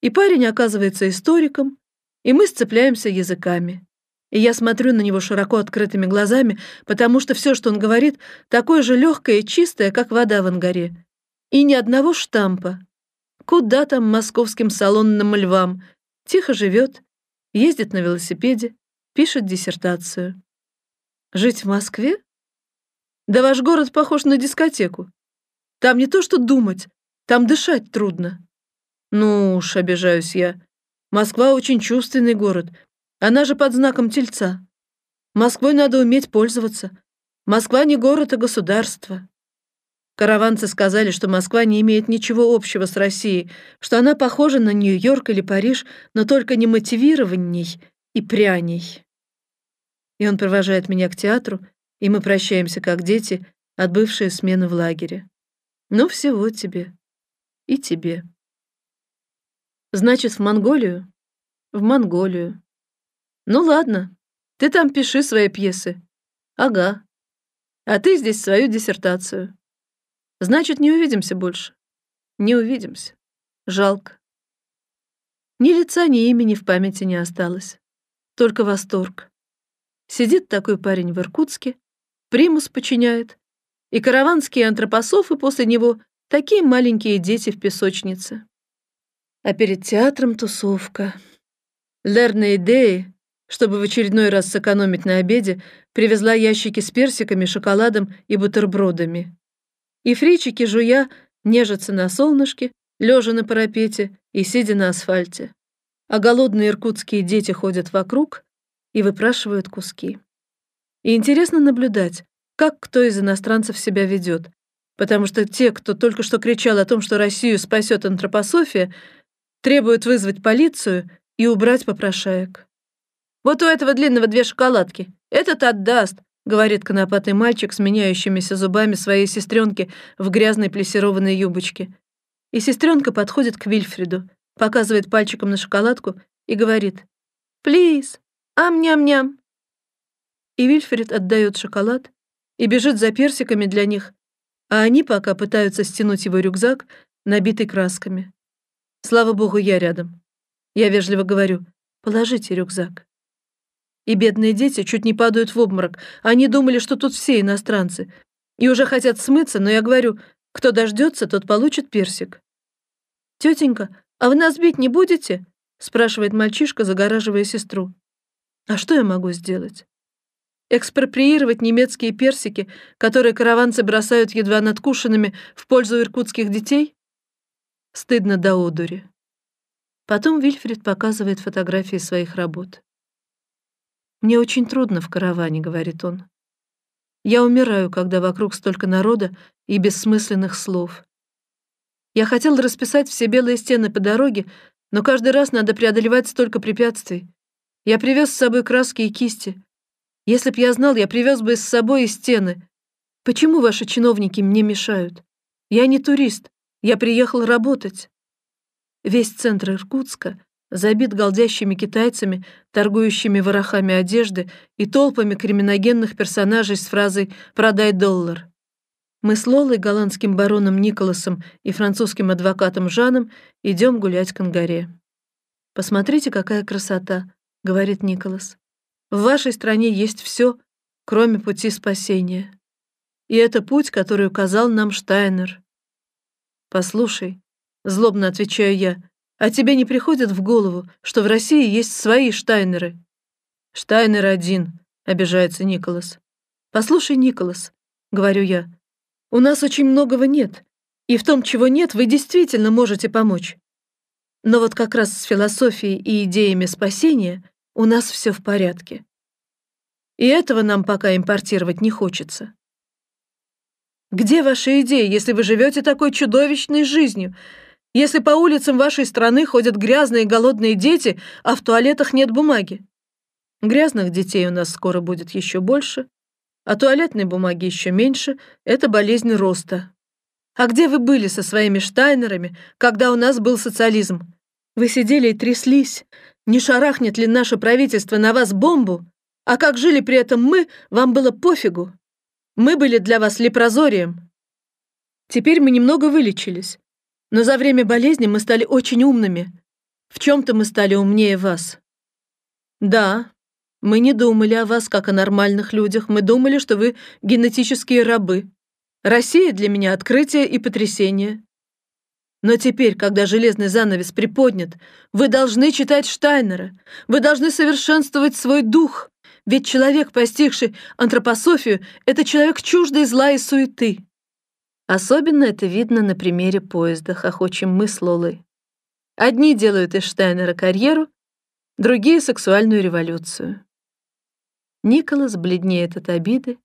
И парень оказывается историком, и мы сцепляемся языками. И я смотрю на него широко открытыми глазами, потому что все, что он говорит, такое же легкое и чистое, как вода в ангаре. И ни одного штампа, Куда там московским салонным львам? Тихо живет, ездит на велосипеде, пишет диссертацию. Жить в Москве? Да ваш город похож на дискотеку. Там не то что думать, там дышать трудно. Ну уж, обижаюсь я. Москва очень чувственный город. Она же под знаком тельца. Москвой надо уметь пользоваться. Москва не город, а государство. Караванцы сказали, что Москва не имеет ничего общего с Россией, что она похожа на Нью-Йорк или Париж, но только не мотивированней и пряней. И он провожает меня к театру, и мы прощаемся как дети, отбывшие смену в лагере. Ну, всего тебе. И тебе. Значит, в Монголию? В Монголию. Ну ладно, ты там пиши свои пьесы. Ага. А ты здесь свою диссертацию. Значит, не увидимся больше. Не увидимся. Жалко. Ни лица, ни имени в памяти не осталось. Только восторг. Сидит такой парень в Иркутске, примус подчиняет, и караванские антропософы после него такие маленькие дети в песочнице. А перед театром тусовка. Лерна идеи, чтобы в очередной раз сэкономить на обеде, привезла ящики с персиками, шоколадом и бутербродами. И фричики, жуя, нежатся на солнышке, лежа на парапете и сидя на асфальте. А голодные иркутские дети ходят вокруг и выпрашивают куски. И интересно наблюдать, как кто из иностранцев себя ведет, потому что те, кто только что кричал о том, что Россию спасет антропософия, требуют вызвать полицию и убрать попрошаек. Вот у этого длинного две шоколадки. Этот отдаст, говорит конопатый мальчик с меняющимися зубами своей сестренки в грязной плессированной юбочке. И сестренка подходит к Вильфреду, показывает пальчиком на шоколадку и говорит «Плиз, ам-ням-ням». И Вильфред отдает шоколад и бежит за персиками для них, а они пока пытаются стянуть его рюкзак, набитый красками. Слава богу, я рядом. Я вежливо говорю «Положите рюкзак». И бедные дети чуть не падают в обморок. Они думали, что тут все иностранцы. И уже хотят смыться, но я говорю, кто дождется, тот получит персик. «Тетенька, а вы нас бить не будете?» спрашивает мальчишка, загораживая сестру. «А что я могу сделать?» Экспроприировать немецкие персики, которые караванцы бросают едва надкушенными в пользу иркутских детей? Стыдно до одури. Потом Вильфред показывает фотографии своих работ. «Мне очень трудно в караване», — говорит он. «Я умираю, когда вокруг столько народа и бессмысленных слов. Я хотел расписать все белые стены по дороге, но каждый раз надо преодолевать столько препятствий. Я привез с собой краски и кисти. Если б я знал, я привез бы с собой и стены. Почему ваши чиновники мне мешают? Я не турист, я приехал работать». Весь центр Иркутска забит голдящими китайцами, торгующими ворохами одежды и толпами криминогенных персонажей с фразой «продай доллар». Мы с Лолой, голландским бароном Николасом и французским адвокатом Жаном идем гулять к Ангаре. «Посмотрите, какая красота», — говорит Николас. «В вашей стране есть все, кроме пути спасения. И это путь, который указал нам Штайнер». «Послушай», — злобно отвечаю я, а тебе не приходит в голову, что в России есть свои Штайнеры?» «Штайнер один», — обижается Николас. «Послушай, Николас», — говорю я, — «у нас очень многого нет, и в том, чего нет, вы действительно можете помочь. Но вот как раз с философией и идеями спасения у нас все в порядке. И этого нам пока импортировать не хочется. Где ваши идеи, если вы живете такой чудовищной жизнью? Если по улицам вашей страны ходят грязные голодные дети, а в туалетах нет бумаги? Грязных детей у нас скоро будет еще больше, а туалетной бумаги еще меньше — это болезнь роста. А где вы были со своими Штайнерами, когда у нас был социализм? Вы сидели и тряслись. Не шарахнет ли наше правительство на вас бомбу? А как жили при этом мы, вам было пофигу. Мы были для вас лепрозорием. Теперь мы немного вылечились. Но за время болезни мы стали очень умными. В чем-то мы стали умнее вас. Да, мы не думали о вас, как о нормальных людях. Мы думали, что вы генетические рабы. Россия для меня открытие и потрясение. Но теперь, когда железный занавес приподнят, вы должны читать Штайнера, вы должны совершенствовать свой дух, ведь человек, постигший антропософию, это человек чуждый зла и суеты. Особенно это видно на примере поезда, хохочем мы с Лолой. Одни делают из Штайнера карьеру, другие — сексуальную революцию. Николас бледнеет от обиды,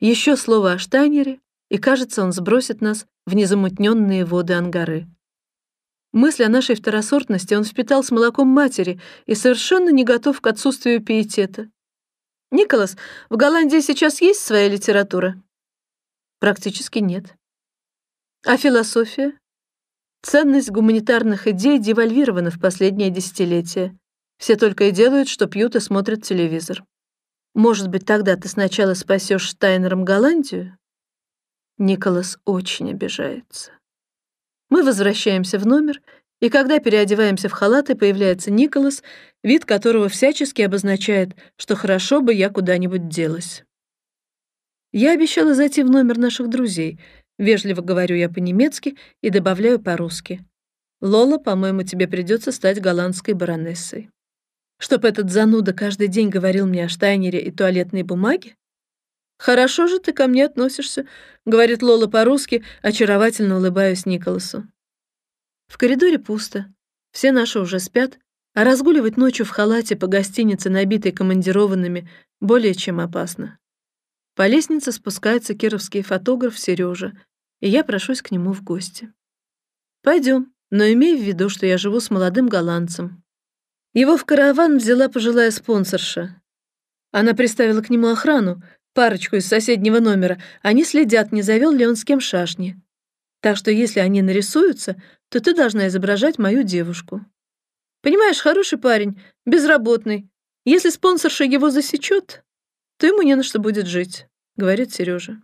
еще слово о Штайнере, и, кажется, он сбросит нас в незамутненные воды Ангары. Мысль о нашей второсортности он впитал с молоком матери и совершенно не готов к отсутствию пиетета. «Николас, в Голландии сейчас есть своя литература?» «Практически нет». «А философия?» Ценность гуманитарных идей девальвирована в последнее десятилетие. Все только и делают, что пьют и смотрят телевизор. Может быть, тогда ты сначала спасешь Штайнером Голландию? Николас очень обижается. Мы возвращаемся в номер, и когда переодеваемся в халаты, появляется Николас, вид которого всячески обозначает, что хорошо бы я куда-нибудь делась. Я обещала зайти в номер наших друзей. Вежливо говорю я по-немецки и добавляю по-русски. Лола, по-моему, тебе придется стать голландской баронессой. Чтоб этот зануда каждый день говорил мне о Штайнере и туалетной бумаге? «Хорошо же ты ко мне относишься», — говорит Лола по-русски, очаровательно улыбаясь Николасу. В коридоре пусто. Все наши уже спят, а разгуливать ночью в халате по гостинице, набитой командированными, более чем опасно. По лестнице спускается кировский фотограф Сережа, и я прошусь к нему в гости. Пойдем, но имей в виду, что я живу с молодым голландцем. Его в караван взяла пожилая спонсорша. Она приставила к нему охрану, парочку из соседнего номера, они следят, не завел ли он с кем шашни. Так что если они нарисуются, то ты должна изображать мою девушку. Понимаешь, хороший парень, безработный. Если спонсорша его засечет, то ему не на что будет жить, говорит Сережа.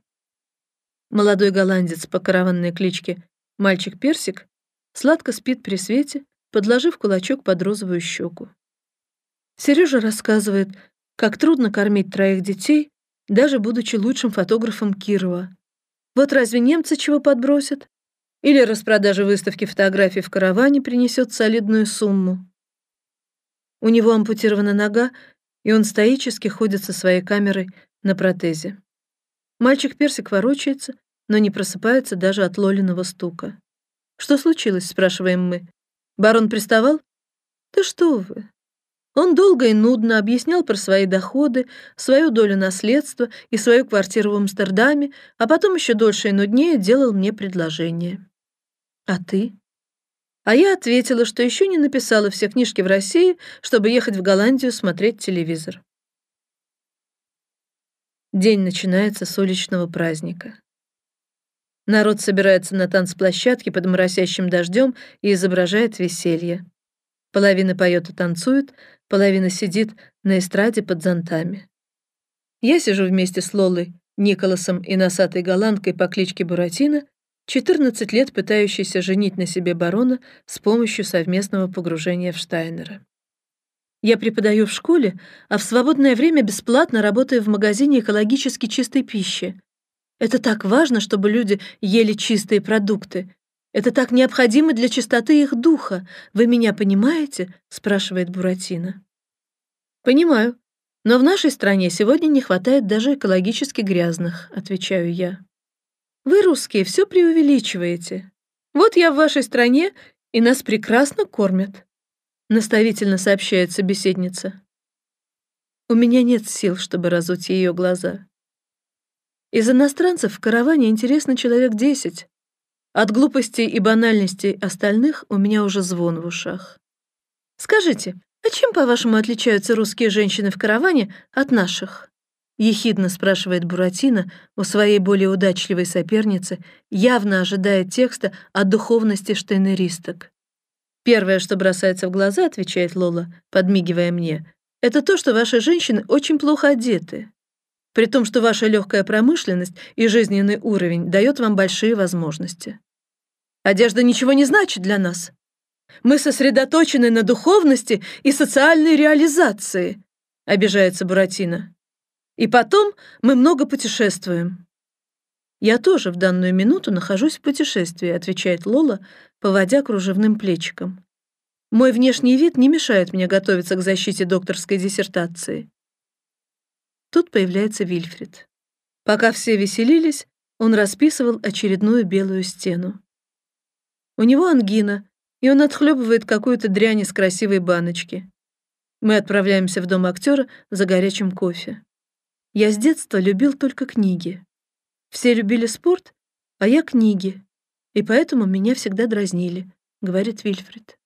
Молодой голландец по караванной кличке Мальчик Персик сладко спит при свете, подложив кулачок под розовую щеку. Сережа рассказывает, как трудно кормить троих детей, даже будучи лучшим фотографом Кирова. Вот разве немцы чего подбросят? Или распродажа выставки фотографий в караване принесет солидную сумму? У него ампутирована нога, и он стоически ходит со своей камерой на протезе. Мальчик-персик ворочается, но не просыпается даже от Лолиного стука. «Что случилось?» — спрашиваем мы. «Барон приставал?» «Да что вы! Он долго и нудно объяснял про свои доходы, свою долю наследства и свою квартиру в Амстердаме, а потом еще дольше и нуднее делал мне предложение. «А ты?» А я ответила, что еще не написала все книжки в России, чтобы ехать в Голландию смотреть телевизор. День начинается с уличного праздника. Народ собирается на танцплощадке под моросящим дождем и изображает веселье. Половина поет и танцует, половина сидит на эстраде под зонтами. Я сижу вместе с Лолой, Николасом и носатой голландкой по кличке Буратино, 14 лет пытающейся женить на себе барона с помощью совместного погружения в Штайнера. Я преподаю в школе, а в свободное время бесплатно работаю в магазине экологически чистой пищи. Это так важно, чтобы люди ели чистые продукты. Это так необходимо для чистоты их духа. Вы меня понимаете?» — спрашивает Буратино. «Понимаю. Но в нашей стране сегодня не хватает даже экологически грязных», — отвечаю я. «Вы, русские, все преувеличиваете. Вот я в вашей стране, и нас прекрасно кормят», — наставительно сообщает собеседница. У меня нет сил, чтобы разуть ее глаза. Из иностранцев в караване интересно человек десять. От глупостей и банальностей остальных у меня уже звон в ушах. Скажите, а чем, по-вашему, отличаются русские женщины в караване от наших? Ехидно спрашивает Буратино у своей более удачливой соперницы, явно ожидая текста о духовности штейнеристок. «Первое, что бросается в глаза, — отвечает Лола, подмигивая мне, — это то, что ваши женщины очень плохо одеты, при том, что ваша легкая промышленность и жизненный уровень дает вам большие возможности. Одежда ничего не значит для нас. Мы сосредоточены на духовности и социальной реализации», — обижается Буратино. И потом мы много путешествуем». «Я тоже в данную минуту нахожусь в путешествии», отвечает Лола, поводя кружевным плечиком. «Мой внешний вид не мешает мне готовиться к защите докторской диссертации». Тут появляется Вильфрид. Пока все веселились, он расписывал очередную белую стену. У него ангина, и он отхлебывает какую-то дрянь из красивой баночки. Мы отправляемся в дом актера за горячим кофе. Я с детства любил только книги. Все любили спорт, а я книги, и поэтому меня всегда дразнили, говорит Вильфред.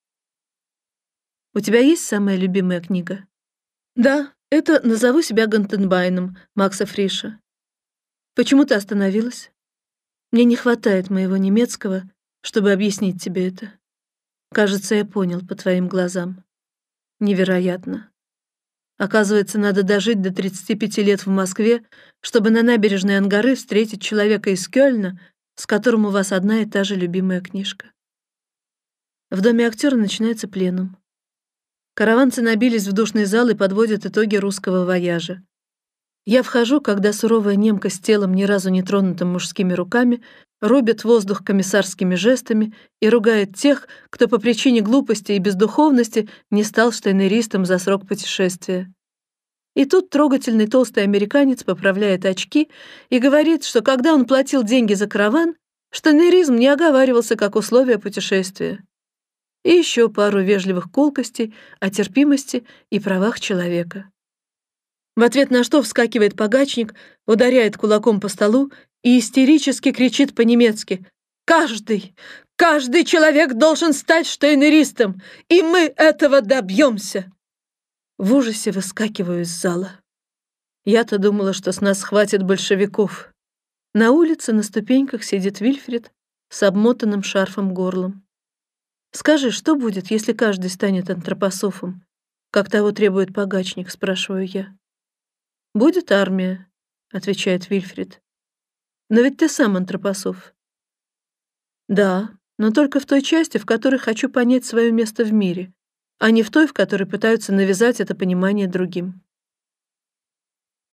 У тебя есть самая любимая книга? Да, это «Назову себя Гантенбайном» Макса Фриша. Почему ты остановилась? Мне не хватает моего немецкого, чтобы объяснить тебе это. Кажется, я понял по твоим глазам. Невероятно. Оказывается, надо дожить до 35 лет в Москве, чтобы на набережной Ангары встретить человека из Кёльна, с которым у вас одна и та же любимая книжка. В доме актера начинается пленум. Караванцы набились в душный зал и подводят итоги русского вояжа. Я вхожу, когда суровая немка с телом, ни разу не тронутым мужскими руками, рубит воздух комиссарскими жестами и ругает тех, кто по причине глупости и бездуховности не стал штайнеристом за срок путешествия. И тут трогательный толстый американец поправляет очки и говорит, что когда он платил деньги за караван, штайнеризм не оговаривался как условие путешествия. И еще пару вежливых колкостей о терпимости и правах человека. В ответ на что вскакивает погачник, ударяет кулаком по столу и истерически кричит по-немецки «Каждый, каждый человек должен стать штейнеристом, и мы этого добьемся!» В ужасе выскакиваю из зала. Я-то думала, что с нас хватит большевиков. На улице на ступеньках сидит Вильфред с обмотанным шарфом горлом. «Скажи, что будет, если каждый станет антропософом, как того требует погачник?» — спрашиваю я. «Будет армия», — отвечает Вильфрид. «Но ведь ты сам антропософ». «Да, но только в той части, в которой хочу понять свое место в мире, а не в той, в которой пытаются навязать это понимание другим».